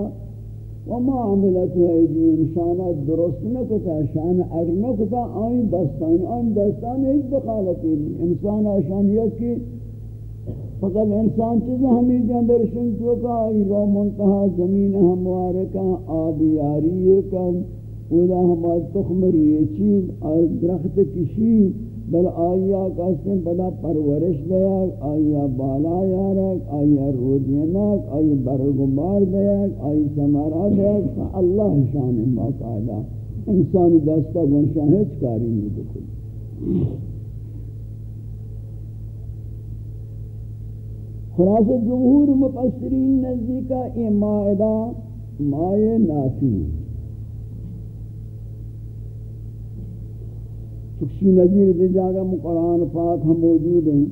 وما عملت ایدیم شانت درست نکتا شان ار نکتا آئین دستان آئین دستان ایک دخالتی انسان آشان یکی، فقط انسان چیز ہمیں جاندر شنکو کا آئی رو منتحہ زمین ہموارکا آبیاری کن اولا ہمارا تخم ریچید اور درخت کشی بل آیا کسن بلا پرورش دیا، آیا بالا یارک آیا رودینک آیا برگمار دیا، آیا سمارا دیا اللہ شان باقاعدہ۔ انسانی دستا گنشان ہیچ کاری نہیں بکل۔ خلاص جمہور مفسرین نزدیکا یہ مائدہ، مائے نافی۔ چکشی نظیر دے جاگا قرآن پاک ہم موجود ہیں۔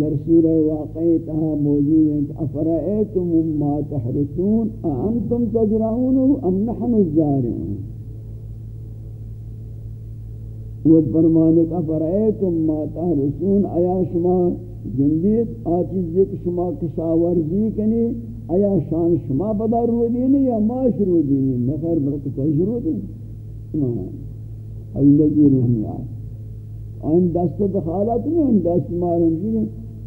در سورہ واقعی تہا موجود ہیں افرائیتم ما تحرسون انتم تجرعون ام نحن الزارعون؟ وہ فرمانے کا فرائیتم ما تحرسون آیا شما جندید آچیز ایک شما کشاورزی کنی؟ آیا شان شما بدار رو دینی یا ما شروع دینی مخیر برکتا شروع دینی مانا ہے ای رہنی آئے۔ آن دست دخالت نہیں ان دست مارن جنہیں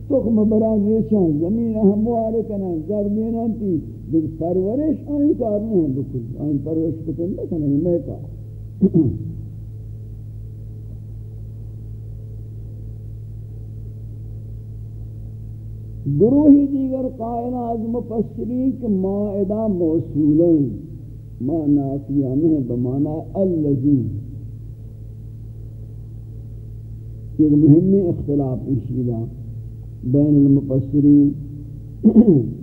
تخم بران ریچان زمین ہموار کنن گردین انتی دیکھ پرورش آنی کار نہیں بکل۔ آن پرورش بکل کتن بکنن میں کار۔ گروہی دیگر قائل قائنات مفسرین کہ مائدہ موصولیں ما نافیہ میں بمانا اللذین ایک مہمی اختلاف اشیدہ بین المفسرین.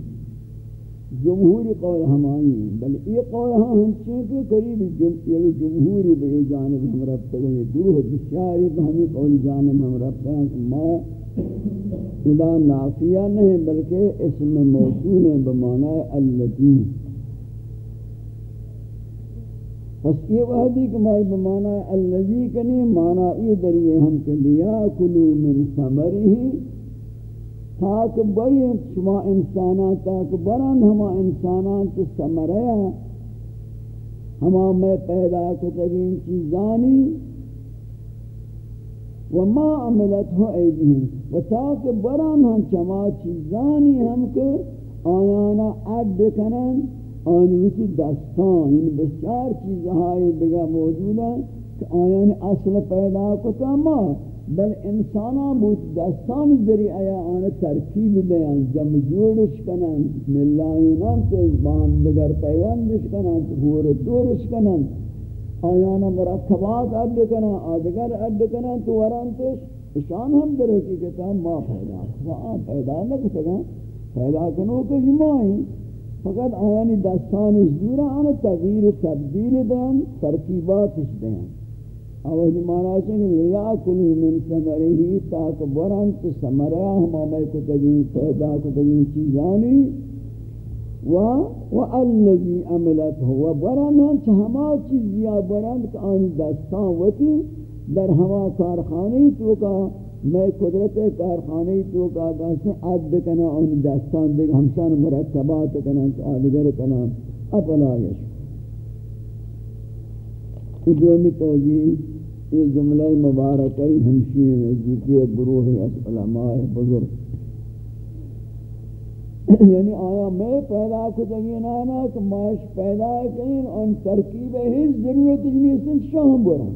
جمہوری قول ہمائی بل یہ قول ہاں ہم چونکہ قریب یعنی جمہوری بے جانب ہم ربطہ گئے گروہ بسیاری ہمیں قول جانب ہم ربطہ ہیں کہ ما ادا نافیہ نہیں، بلکہ اسم موصول بمعنی اللتی پس یہ وحدی کہ مائی بمانا اللذی کنی، مانا یہ دریئے ہم کے لیا کلو من سمری تاک بری شما انسانات تاک بران ہما انسانات سمریا ہما میں پیدا کتگین چیزانی۔ وما عملت ہو ایدین و تاک بران ہم چما چیزانی ہم کے آیانا عد کنن۔ آنویسی دستان این یعنی بسیار چیزهای دیگه موجود ہیں کہ آیان اصل پیدا کتا ما، بل انسانا بود دستان ذری آیا آن ترکیب دیان، جمع جوڑش کنن ملائنان تیز بان دیگر پیوندش کنن بور دورش کنن. آیانا مرکبات عد کنن، آدگر عد کنن تو وران تیش اشان ہم در حقیقتا ما پیدا کتا پیدا نکتا، پیدا کنو کہ جمعی فقط آیانی دستان زورا آن تغییر و تبدیل دیں ترکیباتش دیں اوہی معنی ہے کہ لیاکلو من سمرہی تاک بران تو سمرہ ہم آمے کو تگین پیدا کو تگین چیزانی. و و والذی عملت ہوا بران ہم چہما چیز یا بران کہ آنی دستان وتی در ہما کارخانی تو کا میں قدرت کارخانے تو کا سے عد کنا ان دستان دے ہمشان مرتبات کنا آدگر کنا اپلا یش. دومی توجیہ، یہ جملہ مبارکہ ہمشی نزدیکی گروہ علماء بزرگ. یعنی آیا میں پیدا کو تگین آنا کہ ماش پیدا کریں ان ترکیب ہی ضرورت نہیں سن شاہم بران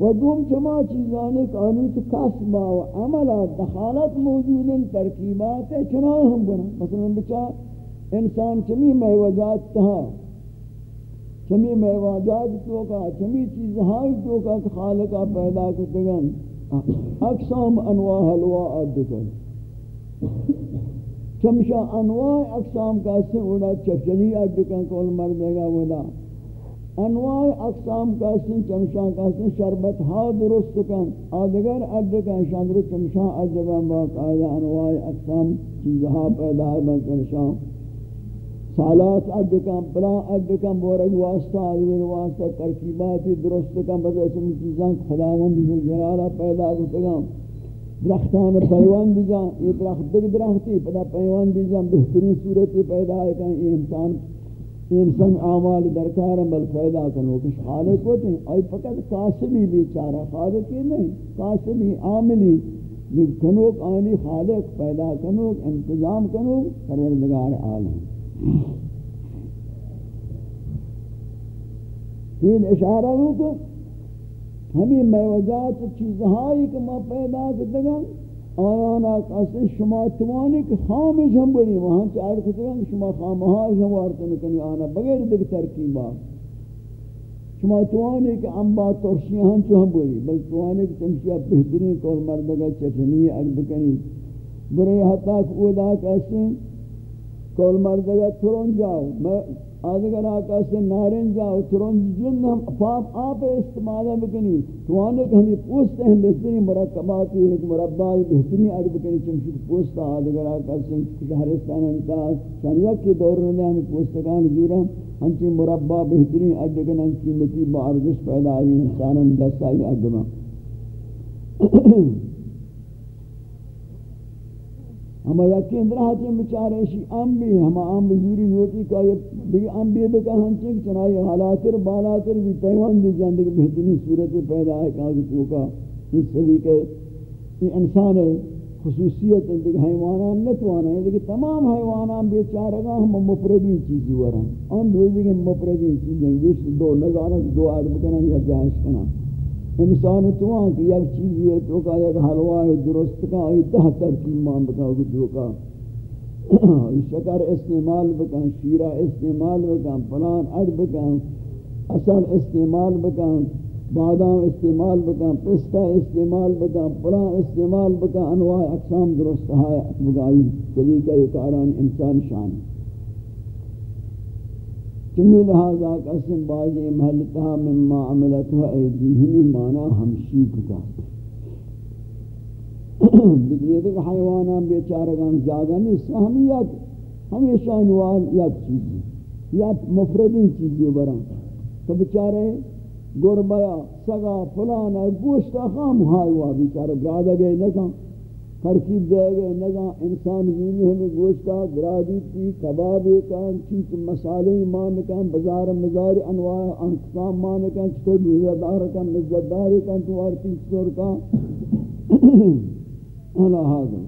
و دوم چما چیزانے قانون تو کسبا و عملا دخالت موجود ترکیبات چنان ہم بنا مثلا بچا، انسان چمی میوجات تہا چمی میوجات تو کا، چمی چیزہائی تو کا خالقہ پیدا کتگن اقسام انواع حلوہ اردکن چمشا انواع اقسام کا سے اولا چفچنی اردکن کول مردگا اولا انواع اقسام کا سن چمشان کا سن شربت ہا درست کن. آدگر اد کا شاندر چمشان ادگان با قاعدہ انواع اقسام چیزها پیدا بن چمشان سالات اد کا بلا اد کا بورگ واسطہ ادگر واسطہ ترکیبات درست کن، بس اسم چیزاں خداوند جلالہ پیدا کرتے گا درختان پیوان بھی یہ درخت دیکھ درختی، پدا پیوان بھی بہترین صورت پیدا ہے کہ یہ انسان یہ انسان اعمال درکار بل پیدا کنو، کچھ خالق ہوتے ہیں۔ اور فقط قاسمی بیچارہ خالق ہی نہیں، قاسمی عاملی جب کنوک آنی خالق پیدا کنوک انتظام کنوک پروردگار عالم۔ تین اشارہ ہو کہ ہمیں میوجات چیزہائی کہ ما پیدا کردگا۔ آیانا کسی شما توانی کہ خامش ہم بڑی وہاں چاہر کتگا شما خامہاش ہم وارتن کنی آنا بغیر دیکھ ترکیبا شما توانی کہ انبا ترشی ہم چو ہم بڑی بل توانی کہ تمشیہ بہترین کول مردگا چٹنی عرب کنی برے حتی کہ اودا کسی کول مردگا ترون جاؤ آدھگر آقا سے نارن جاؤ ترون جن ہم فاپ آپ استعمال بکنی تو آنے کہ ہمیں پوستے ہیں، بہترین مرکباتی ایک مربعی بہترین عرب بکنی چمشک پوستا آدھگر آقا سے شہرستان انتاز شریعت کے دور میں ہمیں پوستکان جورا ہنچی مربع، بہترین عرب بکنی ہم قیمتی بارگش پیدا آئی انسانا دستائی عربا ہم یقین رہا کہ بیچارے شی ام بھی ہم ام بزوری ہوتی کہ یہ دیگه ام بھی بکا ہم چنگ چنائی حالاتر بالاتر بھی پیوان دی جاندے کہ بہترین صورت پیدا ہے کہ تو کا اس طریقے یہ انسان خصوصیت ہے دیگه حیوانان نتوانا ہے لیکن تمام حیوانان بیچارے گا ہم مفردین چیزی ورہم ہم دوزی کے مفردین چیزیں، جس دو نظارہ، دو عرب کنا یا جائش کنا انسان تو کہ یک چیز یہ تو کا یک حلوہ درست کا، ای دہ ترکیب مان بکا جو کا۔ شکر استعمال بکن شیرہ استعمال بکن پلان اڑ بکن اصل استعمال بکن بادام استعمال بکن پستہ استعمال بکن پلان استعمال بکن انواع اقسام درست ہے بگائی طریقہ کاران انسان شان۔ چمی لہذا قسم بازی محلتها مما عملتها ایدیہمی مانا ہمشی کتا دیکھئے دیکھ حیوانان بیچارگان جاگا نہیں سہمیت ہمیشہ انوال یک چیزی یا مفردین چیزی بران تو بیچارے گربیا، سگا فلانا گوشتا خام ہائی بیچارے برادہ گئے نکا ترکیب دے گئے نگا انسان زینی ہمیں گوشتا، گرادی تھی، کباب کان چیز مسالے مان کان بازار مزار انواع انقسام مان کان چطور مزدار کان مزدار کان تو اور تیس سور کان انا حاضر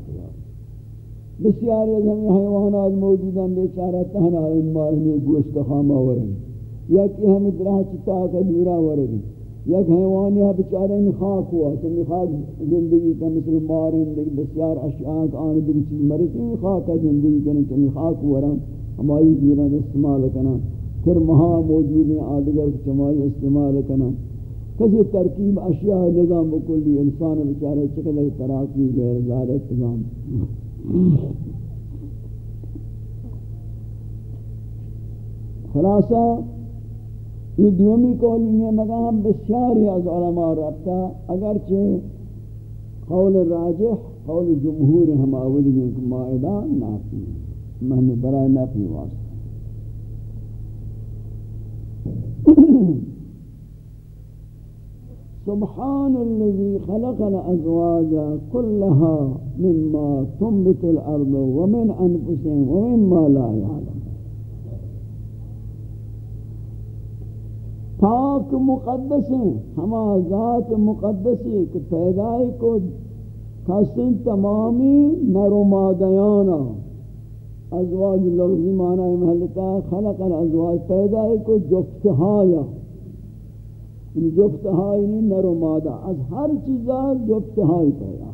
بسیاری از ہمیں حیوانات موجود ہیں، بیچارہ تہنا امال میں گوشت خامہ ورن یا کہ ہمیں درہ چتا کا دورا ورن یک حیوانی ہے بچارے میں خاک ہوا کہ میں خاک زندگی کا مثل مارن دیکھ بسیار اشیاء کا آنے دیکھ چیز مرسی میں خاک کا زندگی کرنے کہ میں خاک ہوا رہا ہماری دیران استعمال کرنا پھر مہا موجود ہیں آدگر چمائی استعمال کرنا کسی ترکیب اشیاء نظام بکلی، انسان بچارے چکل تراکی غیر زار اقتظام خلاصہ یہ دومی قولی ہے ہم بسیاری از علماء ربتا اگرچہ قول راجح قول جمہور ہم آولی میں کہ مائدہ نافی مہنی برای نافی واسطہ۔ سبحان الذي خلق الأزواج كلها مما تنبت الأرض ومن أنفسهم ومما لا يعلم۔ پاک مقدس ہیں ہما ذات مقدسی کہ پیدائی کو کسن تمامی نرو مادیانا، ازواج لغزی معنی محلتا خلق الازواج پیدائی کو جفتہایا یعنی جفتہائی نہیں نرو مادہ، از ہر چیزا جفتہائی پیدا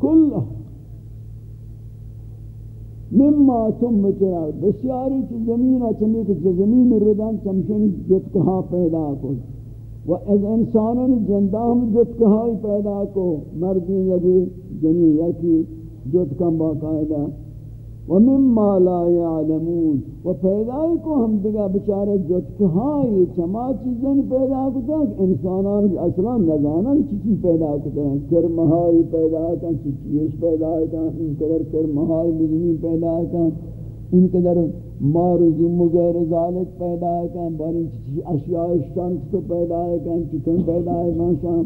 کل مما تم چرا بسیاری چی زمین چمی کہ زمین ردن چمشن جتکہا پیدا کو۔ و از انسانان جندہ ہم کہا پیدا کو۔ مردی یکی جنی یکی جت باقاعدہ۔ باقاعدہ ومما لا يعلمون. وفیدائی کو ہم دیگا بچارے جتکہائی چما چیزیں پیدا کتا ہے انسانان اصلا نزانان چی چیز پیدا کتا ہے کرمہائی پیدا کتا چی چیز پیدا کتا ان قدر کرمہائی مزمین پیدا کتا ان قدر مارزم غیر ذالک پیدا کتا باری چی اشیاء شانک تو پیدا کتا چی تن پیدا کتا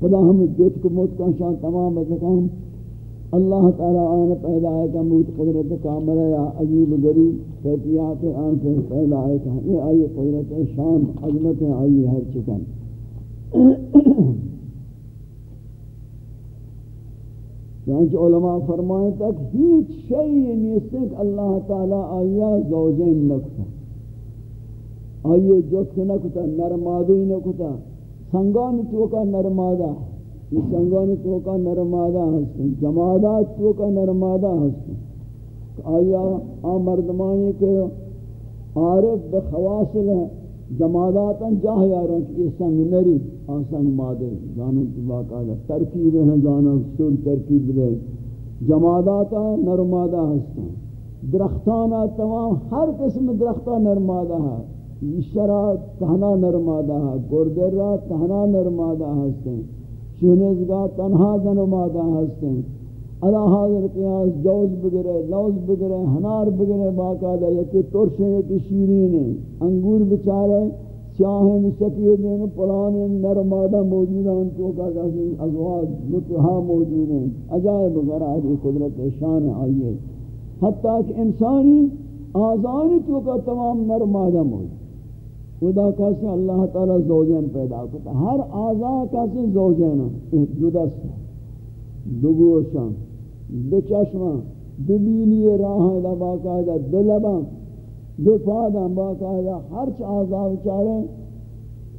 خدا ہم جوت کو موت کا شان، تمام بزکام اللہ تعالی آن پیدا ہے کہ موت قدرت کامل یا عجیب غریب فیفیات آن سے پیدا ہے کہ یہ آئی قدرت شان، عظمت آئی ہر چکن۔ چانچہ علماء فرمائے تک ہیچ شئی نیستن کہ اللہ تعالی آیا زوجین نکتا آئیے جوت نکتا نرمادی نکتا سنگان توکا نرمادہ۔ یہ سنگان تو کا نرمادہ ہستن جمادات تو کا نرمادہ ہستن آیا آ مردمانی کے عارف بخواصل ہیں جماداتا جاہ یارن کہ یہ سنگ نری، آ سنگ مادے جانو کی باقاعدہ ترکیب ہیں، جانو سور ترکیب دے جماداتا نرمادہ ہستن درختانا تمام، ہر قسم درختہ نرمادہ ہے۔ شرا تہنا نرمادہ ہے گردر تہنا نرمادہ ہستن چینزگاہ تنہا دن و مادہ ہستیں۔ اللہ حاضر قیاس جوز بگرے، لوز بگرے، ہنار بگرے، باقاعدہ یکی ترشیں، یکی شیرین ہیں انگور بچارے، سیاہیں سفید ہیں پلانے نرمادہ موجود ہیں تو کا کسی ازواج متحا موجود ہیں۔ عجائب غرائب قدرت شان آئیے۔ حتیٰ کہ انسانی آزانی تو کا تمام نرمادہ موجود خدا کسی اللہ تعالی زوجین پیدا کرتا ہر آزا کسی زوجین دو دست دو گوشان دو چشمان دو بینی راہ دا باقاعدہ دو لبان دو پادان باقاعدہ ہر آزا چارے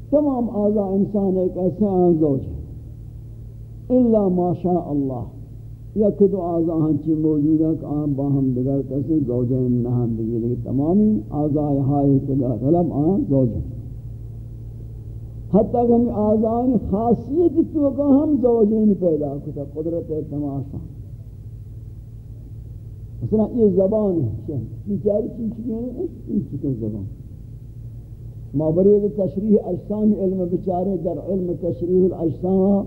تمام آزا انسان ایک ایسے آن زوج۔ الا ما شاء اللہ۔ یا کدو آزا ہاں ہنچی موجود ہے کہ آن باہم دگر کسی زوجین نہم دیگی لیکن تمامی آزائی ہائی کدا غلب آن زوجین حتیٰ کہ ہم آزائن خاصیت تو کہ ہم زوجین پیدا کتا، قدرت تماشا مثلا یہ زبان ہے یہ چاری چیز چکی ہے؟ یہ چکن زبان۔ ما برید تشریح اجسام علم بچارے در علم تشریح الاجسام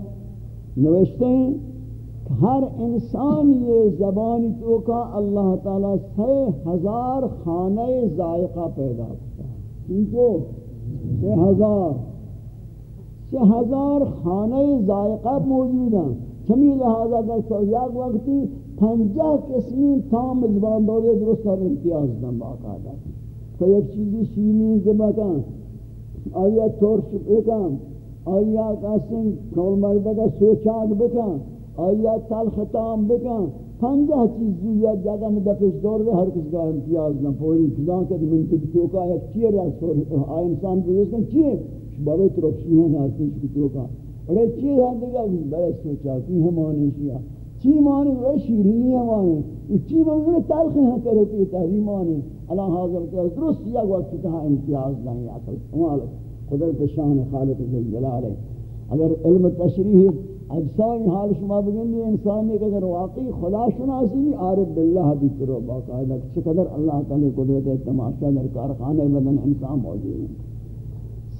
نوشتے ہیں۔ ہر انسان یہ زبانی تو کا اللہ تعالیٰ سے ہزار خانہ ذائقہ پیدا کرتا ہے۔ کیونکہ چھ ہزار۔ چھ ہزار خانہ ذائقہ موجود ہیں۔ چمی لہذا در سویاق وقتی پنجہ قسمی تام زبان دورے درست اور امتیاز دن باقاعدہ تو ایک چیزی شیرین زبکن آیا ترش بکن، آیا کسن کول مردگا سوچاک بکن آیا تل ختام بکن پنجہ چیز جویا جگہ میں دفش دور دے ہر کس کا امتیاز نہ پوری کدان کہ من تو کا ایک چیر ہے آ انسان بزرگن چیر بابے ترکشی ہیں ناسن کی تو کا ارے چیر ہے دیگا بڑے سوچا کی ہمانی شیا چی مانی وہ شیرینی ہمانی چی مانی تلخ ہیں کرے کہ تحریمانی اللہ حاضر کہ درست یا وقت تھا امتیاز نہیں عقل قدرت شان خالق جلال اگر علم تشریح اجسام حال شما بگندی انسانی کہ اگر واقعی خدا شناسی بھی عارف باللہ بھی کرو باقاعدہ چقدر اللہ تعالی قدرت تماشا در کارخانے بدن انسان موجود ہیں۔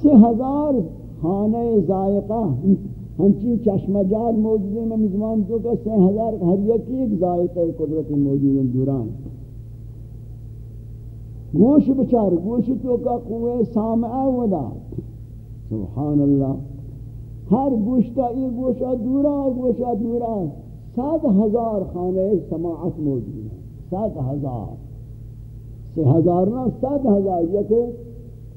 سی ہزار خانہ ذائقہ، ہنچی چشمہ جار موجود ہیں، میں مزمان تو کہ سی ہزار ہر یکی ایک ذائقہ قدرت موجود ہیں، دوران۔ گوش بچار گوش تو کا قوے سامعہ ودا۔ سبحان اللہ۔ ہر گوشتا یہ گوشا دورا گوشا دورا سات ہزار خانے سماعت موجود ہیں، سات ہزار۔ سی ہزار نا سات ہزار یک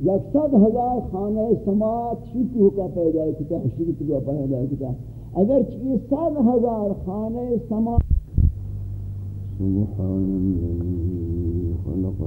یک سات ہزار خانے سماعت شکو کا پیدا ہے، کتا شکو کا پیدا ہے، کتا۔ اگر چیز سات ہزار خانے سماعت۔ سبحان الذي خلق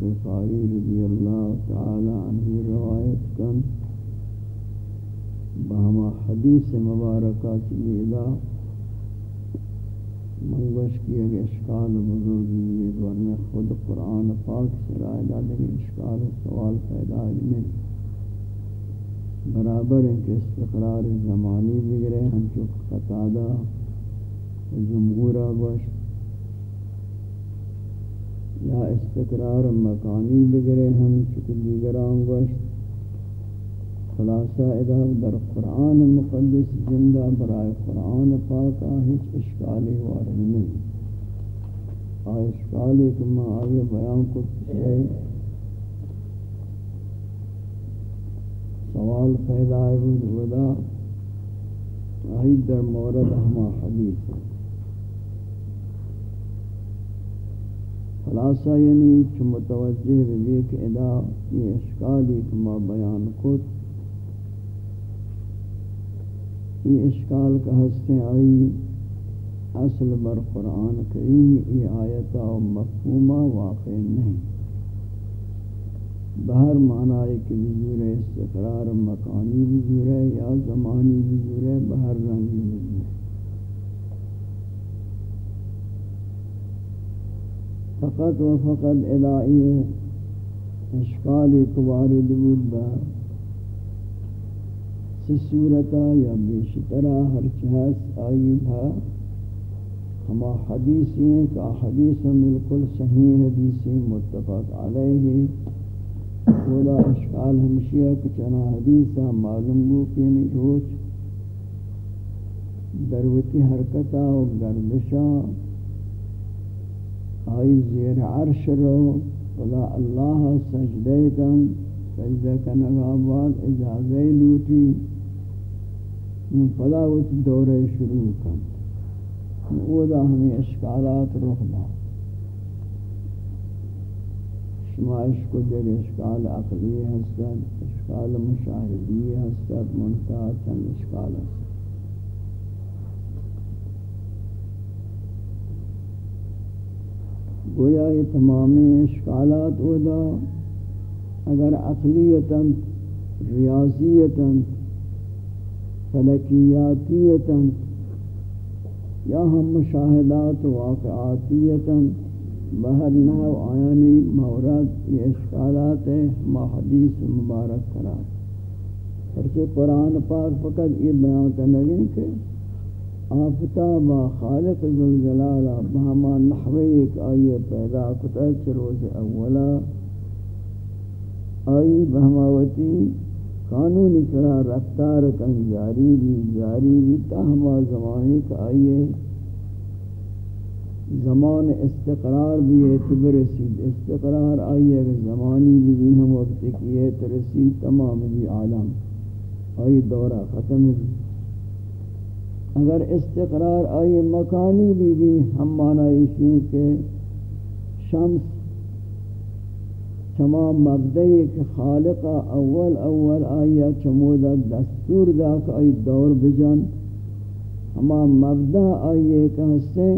ذر غفاری رضی اللہ تعالی عنہ روایت کن بہما حدیث مبارکہ چلیدہ منگوش کی اگر اشکال بزرگی یہ ورنہ خود قرآن پاک سرائے دا لیکن اشکال سوال پیدا نہیں برابر ہیں کہ استقرار زمانی بگرے، ہم چک قطادہ جمہورہ گوشت یا استقرار مکانی بگرے ہم چکل دیگران گوشت. خلاصہ ادا در قرآن مقدس زندہ برائے قرآن پاک آہش اشکالی وارد نہیں. آہ اشکالی کما آئے بیان کو پسے سوال پیدا ہے ودا آئی در مورد ہما حدیث. ہے خلاصہ یعنی چھ متوجہ بھی کہ ادا یہ اشکالی کما بیان کت یہ اشکال کا ہستے آئی اصل بر قرآن کریم یہ آیتا و مفہومہ واقع نہیں. بہر معنی کہ بزور استقرار مکانی بزور ہے یا زمانی بزور ہے بہر رنگی بزور ہے فقط و فقط ادائی اشکال کبار دود با سسورتا یا بیشترا ہر چہس آئی با ہما حدیثی ہیں کہ حدیث ملکل صحیح حدیثی متفق علیہ اولا اشکال ہمشیہ کچنا حدیثا معلوم گو کینی روچ دروتی حرکتا و گردشا آئی زیر عرش رو خدا اللہ سجدے کن سجدے کنگا بعد اجازے لوٹی. فلا وت دورے شروع کن. اودا ہمیں اشکالات رخ دا شمائش کو جگ اشکال عقلی حسد اشکال مشاہدی حسد منتہا چند اشکال حسد گویا یہ تمامی اشکالات ادا اگر عقلیتا ریاضیتا، فلکیاتیتا، یا ہم مشاہدات واقعاتیتا، بہر نحو آیانی مورد یہ اشکالات ہیں ما حدیث مبارک قرار پرچہ قرآن پاک فقط یہ بیان کرنے گئے کہ آفتاب خالق ذوالجلال بہما نحوی ایک آئیے پیدا کتا چروز اولا آئی بہماوتی قانونی طرح رفتار کن جاری بھی جاری بھی تاہما زمانے کا آئیے زمان استقرار بھی ہے تو برسید استقرار آئیے اگر زمانی بھی بھی ہم وقت کی ہے تو رسید تمام بھی عالم آئی دورہ ختم بھی اگر استقرار آئیے مکانی بھی بھی، ہم مانا اسی کہ شمس تمام مبدئی کہ خالق اول اول آیا چمودا دستور دا کہ آئی دور بجن۔ ہما مبدع آئیے کہ ہستے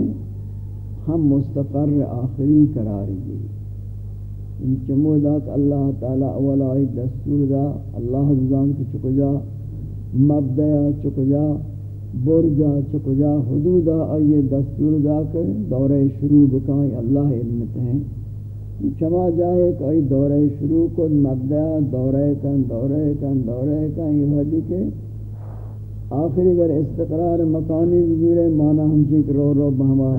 ہم مستقر آخری قراری دی۔ ان چمودا کہ اللہ تعالی اول آئی دستور دا، اللہ حضان کی چکو جا مبدع چکو جا برجا چکو جا حدودا آئیے دستور دا کہ دورہ شروع بکائیں اللہ علمت ہیں۔ چما جائے کہ دورہ شروع کو مبدع دورہ کن دورہ کن دورہ کن، یہ بھدی کہ آخری اگر استقرار مکانی بزرے مانا ہم جی چیک رو رو بہما۔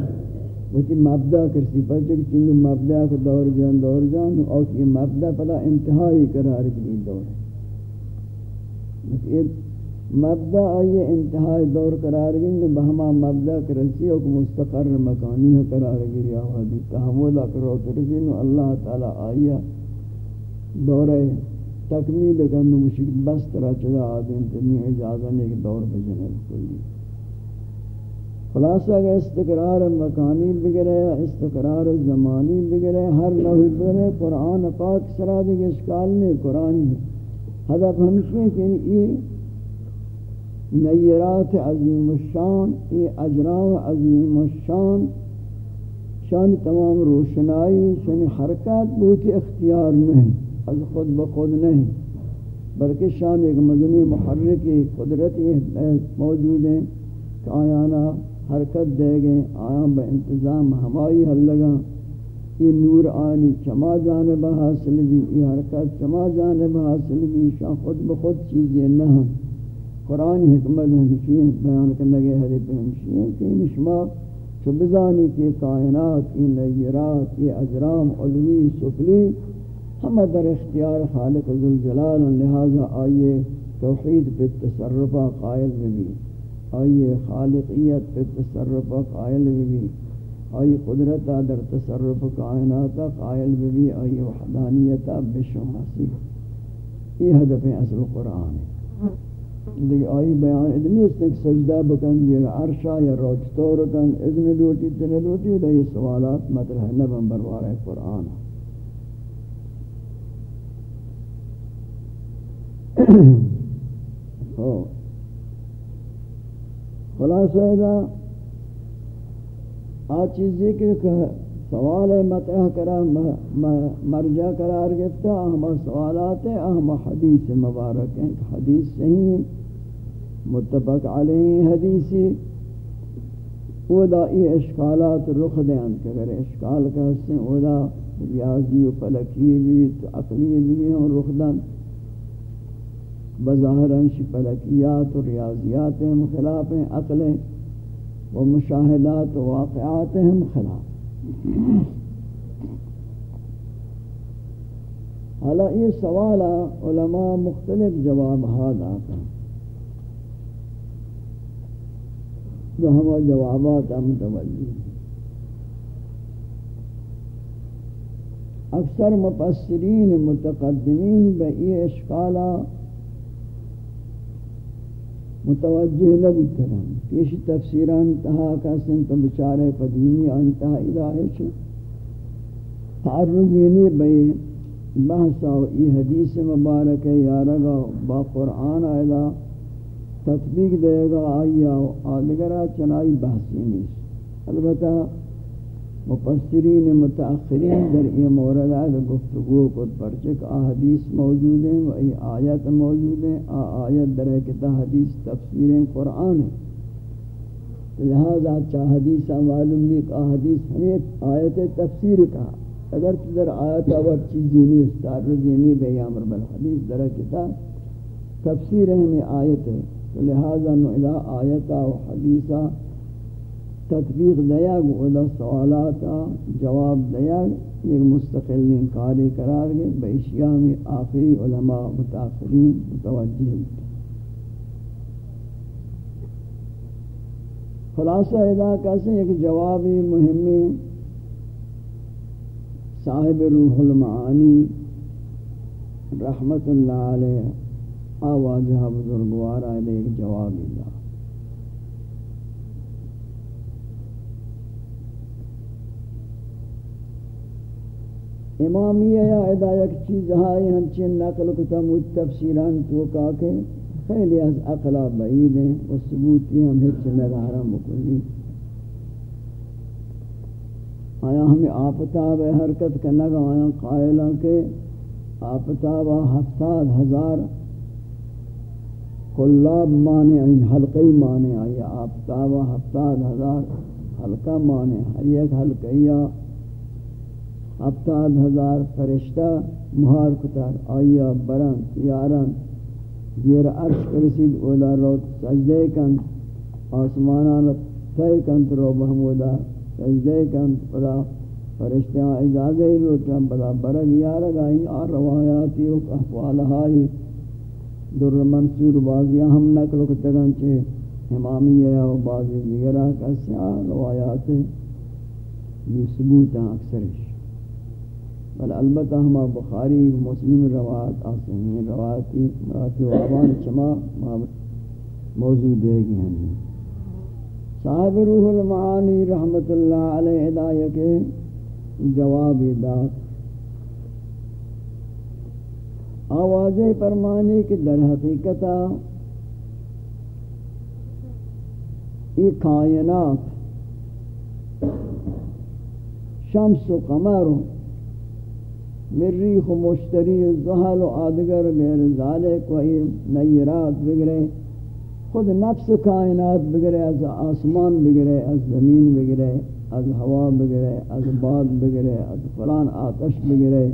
وچی مبدع کرسی پچھے کہ چنگ مبدع کو دور جان دور جان، اور یہ مبدع پدا انتہائی قرار کی دور۔ ہے مبدع آئیے انتہائی دور قرار گئیں بہما مبدع کرسی اور مستقر مکانی ہے قرار گری آوازی تحمودہ کرو ترسین اللہ تعالی آئیہ دور تکمیل کرنے مشکل بس طرح چلا آدم تنی اجازہ نہیں کہ دور بجنے کوئی خلاصہ اگر استقرار مکانی بگرے استقرار زمانی بگرے ہر نوی بگرے قرآن پاک سرا دیکھ اشکال نہیں، قرآن ہے حضب ہمشہ کہ یہ نیرات عظیم الشان یہ اجرام عظیم الشان. شان تمام روشنائی، شان حرکات بہت اختیار نہیں، از خود بخود نہیں. بلکہ شان ایک مدنی محرک قدرت موجود ہیں کہ آیانا حرکت دے گئے آیا با انتظام ہمائی حل لگا. یہ نور آنی چما جانب حاصل بھی، یہ حرکت چما جانب حاصل بھی، شان خود بخود چیزیں نہ ہیں. قرآن حکمت ہمشی بیان کرنے گئے حدیث ہمشی ہیں کہ نشما چو بزانی کی کائنات کی نیرات کی اجرام، علوی، سفلی ہم در اختیار خالق ذوالجلال لہذا آئیے توحید پہ تصرفہ قائل بھی آئیے خالقیت پہ تصرفہ قائل بھی آئی قدرت در تصرف کائنات قائل بھی آئی وحدانیت بشمسی یہ ہدف اصل قرآن ہے۔ دیکھ آئی بیان ادنی اس نے سجدہ بکن، زیر عرشا یا روچتو رکن ادن لوٹی تن لوٹی دا یہ سوالات مطرح نبن بروار ہے قرآن. خلاصہ دا آ چیز ذکر کہ سوال مطرح کرا مرجع قرار گفتا اہم سوالات ہیں اہم حدیث مبارک ہیں حدیث صحیح. متفق علیہ حدیثی اودا ای اشکالات رخ دیں کہ اگر اشکال کا حصے اودا ریاضی و فلکی بھی تو عقلی بھی ہم رخ دیں بظاہر فلکیات و ریاضیات ہم خلاف ہیں عقلیں و مشاہدات و واقعات ہم خلاف۔ حالا یہ سوال علماء مختلف جواب ہاتھ آتا جو ہم جوابات متوجہ اکثر مفسرین متقدمین بئی اشکالہ متوجہ نبی کرن پیش تفسیران تہا کسن تو بچارے قدیمی انتہا الہی چھو تعرض یعنی بئی بحثا و ای حدیث مبارک یارگا با قرآن آئیدا۔ تطبیق دے گا آئیا و آدگرہ چنائی بحثی نیس البتہ مفسرین متاخرین در یہ مورد ہے گفتگو کو پرچک احادیث موجود ہیں و ای آیت موجود ہیں. آ آیت در کتا حدیث تفسیر قرآن ہے لہذا چاہ حدیث معلوم نہیں کہ احادیث ہمیں آیت تفسیر کا اگر در آیت اور چیزی نہیں استعرضی نہیں بے امر بالحدیث در کتا تفسیر ہمیں آیت ہے. لہذا نو الہ آیت و حدیثہ تطبیق دیا گو سوالات جواب دیا ایک مستقل کاری قرار گئے بشیا میں آخری علماء متاثرین متوجہ خلاصہ ادا کیسے ایک جوابی مہمی صاحب روح المعانی رحمت اللہ علیہ آوازہ بزرگوارہ ایک جواب اللہ امامیہ یا ادا یک چیز ہائی ہنچین نقل کتا مجھ تفسیران تو کاکے خیلی از اقلا بعید ہیں و ثبوتی ہم ہچ ندارا مکلی آیا ہمیں آفتاب حرکت کرنا گا، آیا قائلہ کے آفتاب ہفتاد ہزار کلاب مانے این حلقی مانے آیا آفتاب ہفتاد ہزار حلقہ مانے ہر یک حلقیہ ہفتاد ہزار فرشتہ مہار کتار آیا برن یارن زیر عرش کرسید، اولا روت سجدے کن آسمانان تے کن ترو بہمودا سجدے کن پدا فرشتیاں اجازہ ہی روٹا بدا برگ یارگ آئی آر روایاتی و احوالہائی در منصور بازیاں ہم نکلو کتگن چھے امامیہ و بازی دیگرہ کسی روایات یہ ثبوت ہیں اکثرش۔ بل البتہ ہما بخاری مسلم روایت آتے ہیں روایتی مراتی وابان چما موضوع دے گی ہیں۔ صاحب روح المعانی رحمت اللہ علیہ ہدایہ کے جواب داد۔ آواز فرمانے کے در حقیقتا یہ کائنات، شمس و قمر مریخ و مشتری و زحل و آدگر غیر ذالک و نیرات بگرے، خود نفس کائنات بگرے، از آسمان بگرے، از زمین بگرے، از ہوا بگرے، از باد بگرے، از فلان آتش بگرے۔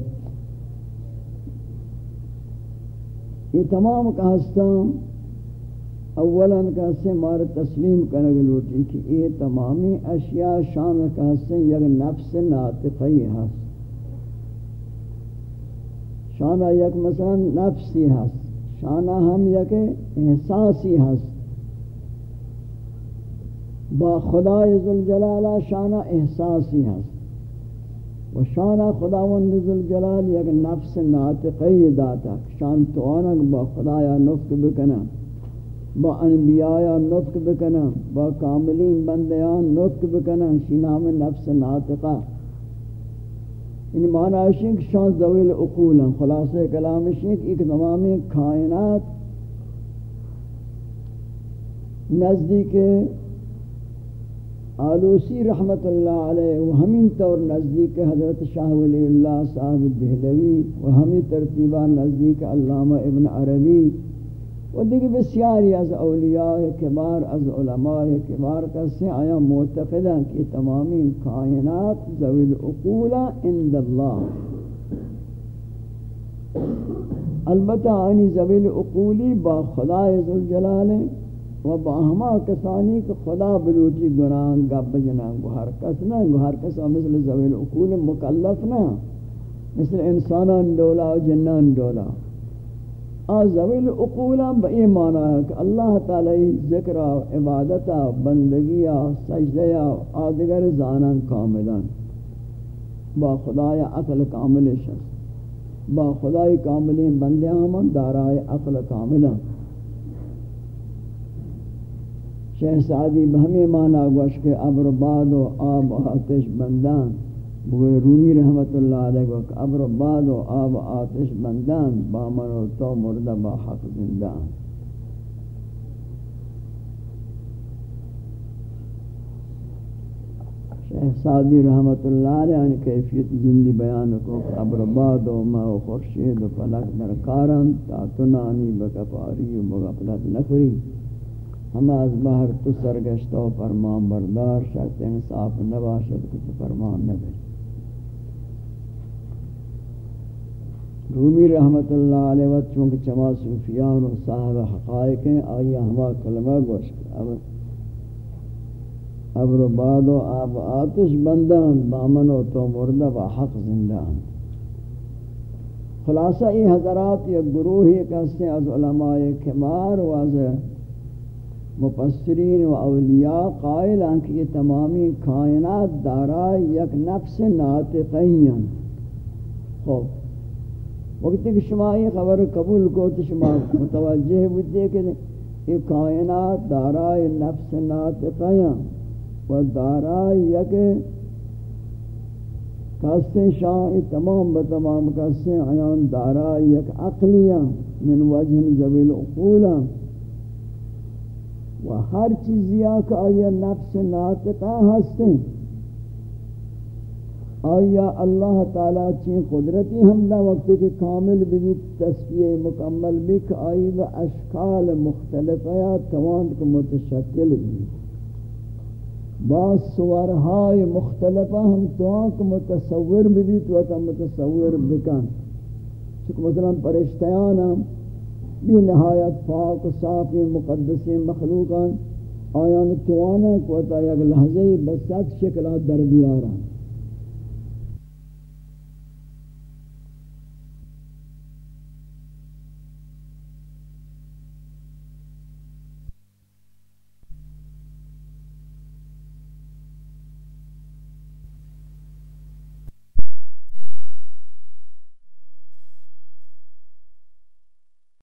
یہ تمام کا ہستان اولا کا مار تسلیم کرنے لوٹی کہ یہ تمامی اشیاء شان کا یک نفس ناطقی ہست۔ شانہ یک مثلا نفسی ہست۔ شانہ ہم یک احساسی ہست۔ با خدای ذوالجلال شانہ احساسی ہست۔ و شانہ خداوند ذوالجلال یک نفس ناطقی داتا شان تو آنک با خدایا نطق بکنا با انبیاء نطق بکنا با کاملین بندیان نطق بکنا شنام نفس ناطقہ ان معنی ہے کہ شان ذویل عقول خلاصہ کلام ہے کہ ایک تمام کائنات نزدیک آلوسی رحمت اللہ علیہ و ہمین طور نزدیک حضرت شاہ ولی اللہ صاحب دہلوی و ہمیں ترتیبہ نزدیک علامہ ابن عربی و دیکھ بسیاری از اولیاء کبار از علماء کبار کسی آیا معتقدہ کہ تمامی کائنات ذوی العقول عند اللہ۔ البتہ آنی ذوی العقولی با خدا ذوالجلال و با ہما کسانی کہ خدا بلوٹی گناہن گب جنان گو ہر کس نہ گو ہر کس مثل ذوی العقول مکلف نہ مثل انسانان دولا و جنان دولا. آزویل اقولا با این معنی ہے کہ اللہ تعالی ذکر و عبادت و بندگی و سجدہ و آدگر زانن کاملا با خدای عقل کامل شخص با خدای کامل بندے ہم دارائے عقل کاملا شیخ سعدی بہمی معنی گوش کے ابر باد و آب و آتش بندان۔ بوئے رومی رحمت اللہ علیہ وقت ابر باد و آب و آتش بندان بامن و تو مردہ با حق زندان۔ شیخ سعدی رحمت اللہ علیہ ان کیفیت جندی بیان کو کہ ابر باد و ما و خورشید و فلک درکارن تا تنانی بکفاری و بغفلت نکری ہم از بہر تو سرگشتہ و فرمان بردار شرط انصاف نباشد کچھ فرمان نباشد رومی رحمت اللہ علیہ وقت چونکہ چما صوفیان و صاحب حقائق ہیں، آئی ہما کلمہ گوشت. اب ابر باد و آب آتش بندان، بامن و تو مردہ و حق زندان. خلاصہ یہ حضرات یا گروہ کہتے ہیں، از علماء کمار و از مفسرین و اولیاء قائل ہیں کہ یہ تمامی کائنات دارا یک نفس ناطقین خوب وقت کہ شما یہ خبر قبول کو تو شما متوجہ ہوتے کہ یہ کائنات دارا نفس ناطقین و دارا یک کاستے شاہ تمام بتمام کاستے عیان دارا یک عقلیاں من وجہ زویل اقولا و ہر چیزیا کا آیا نفس ناطقہ ہستے آیا اللہ تعالیٰ چین قدرتی حملہ وقت کے کامل بھی تصفیہ مکمل بھی کہ آئی و اشکال مختلف آیا تواند کو متشکل بھی بعض سوارهای مختلفہ ہم توانک متصور بھی تو متصور بکن. چکہ مثلا پرشتیانا بی نہایت پاک و صافی مقدس مخلوقان، آیان توانا کو تا یک لحظه بسات شکلات در بیاران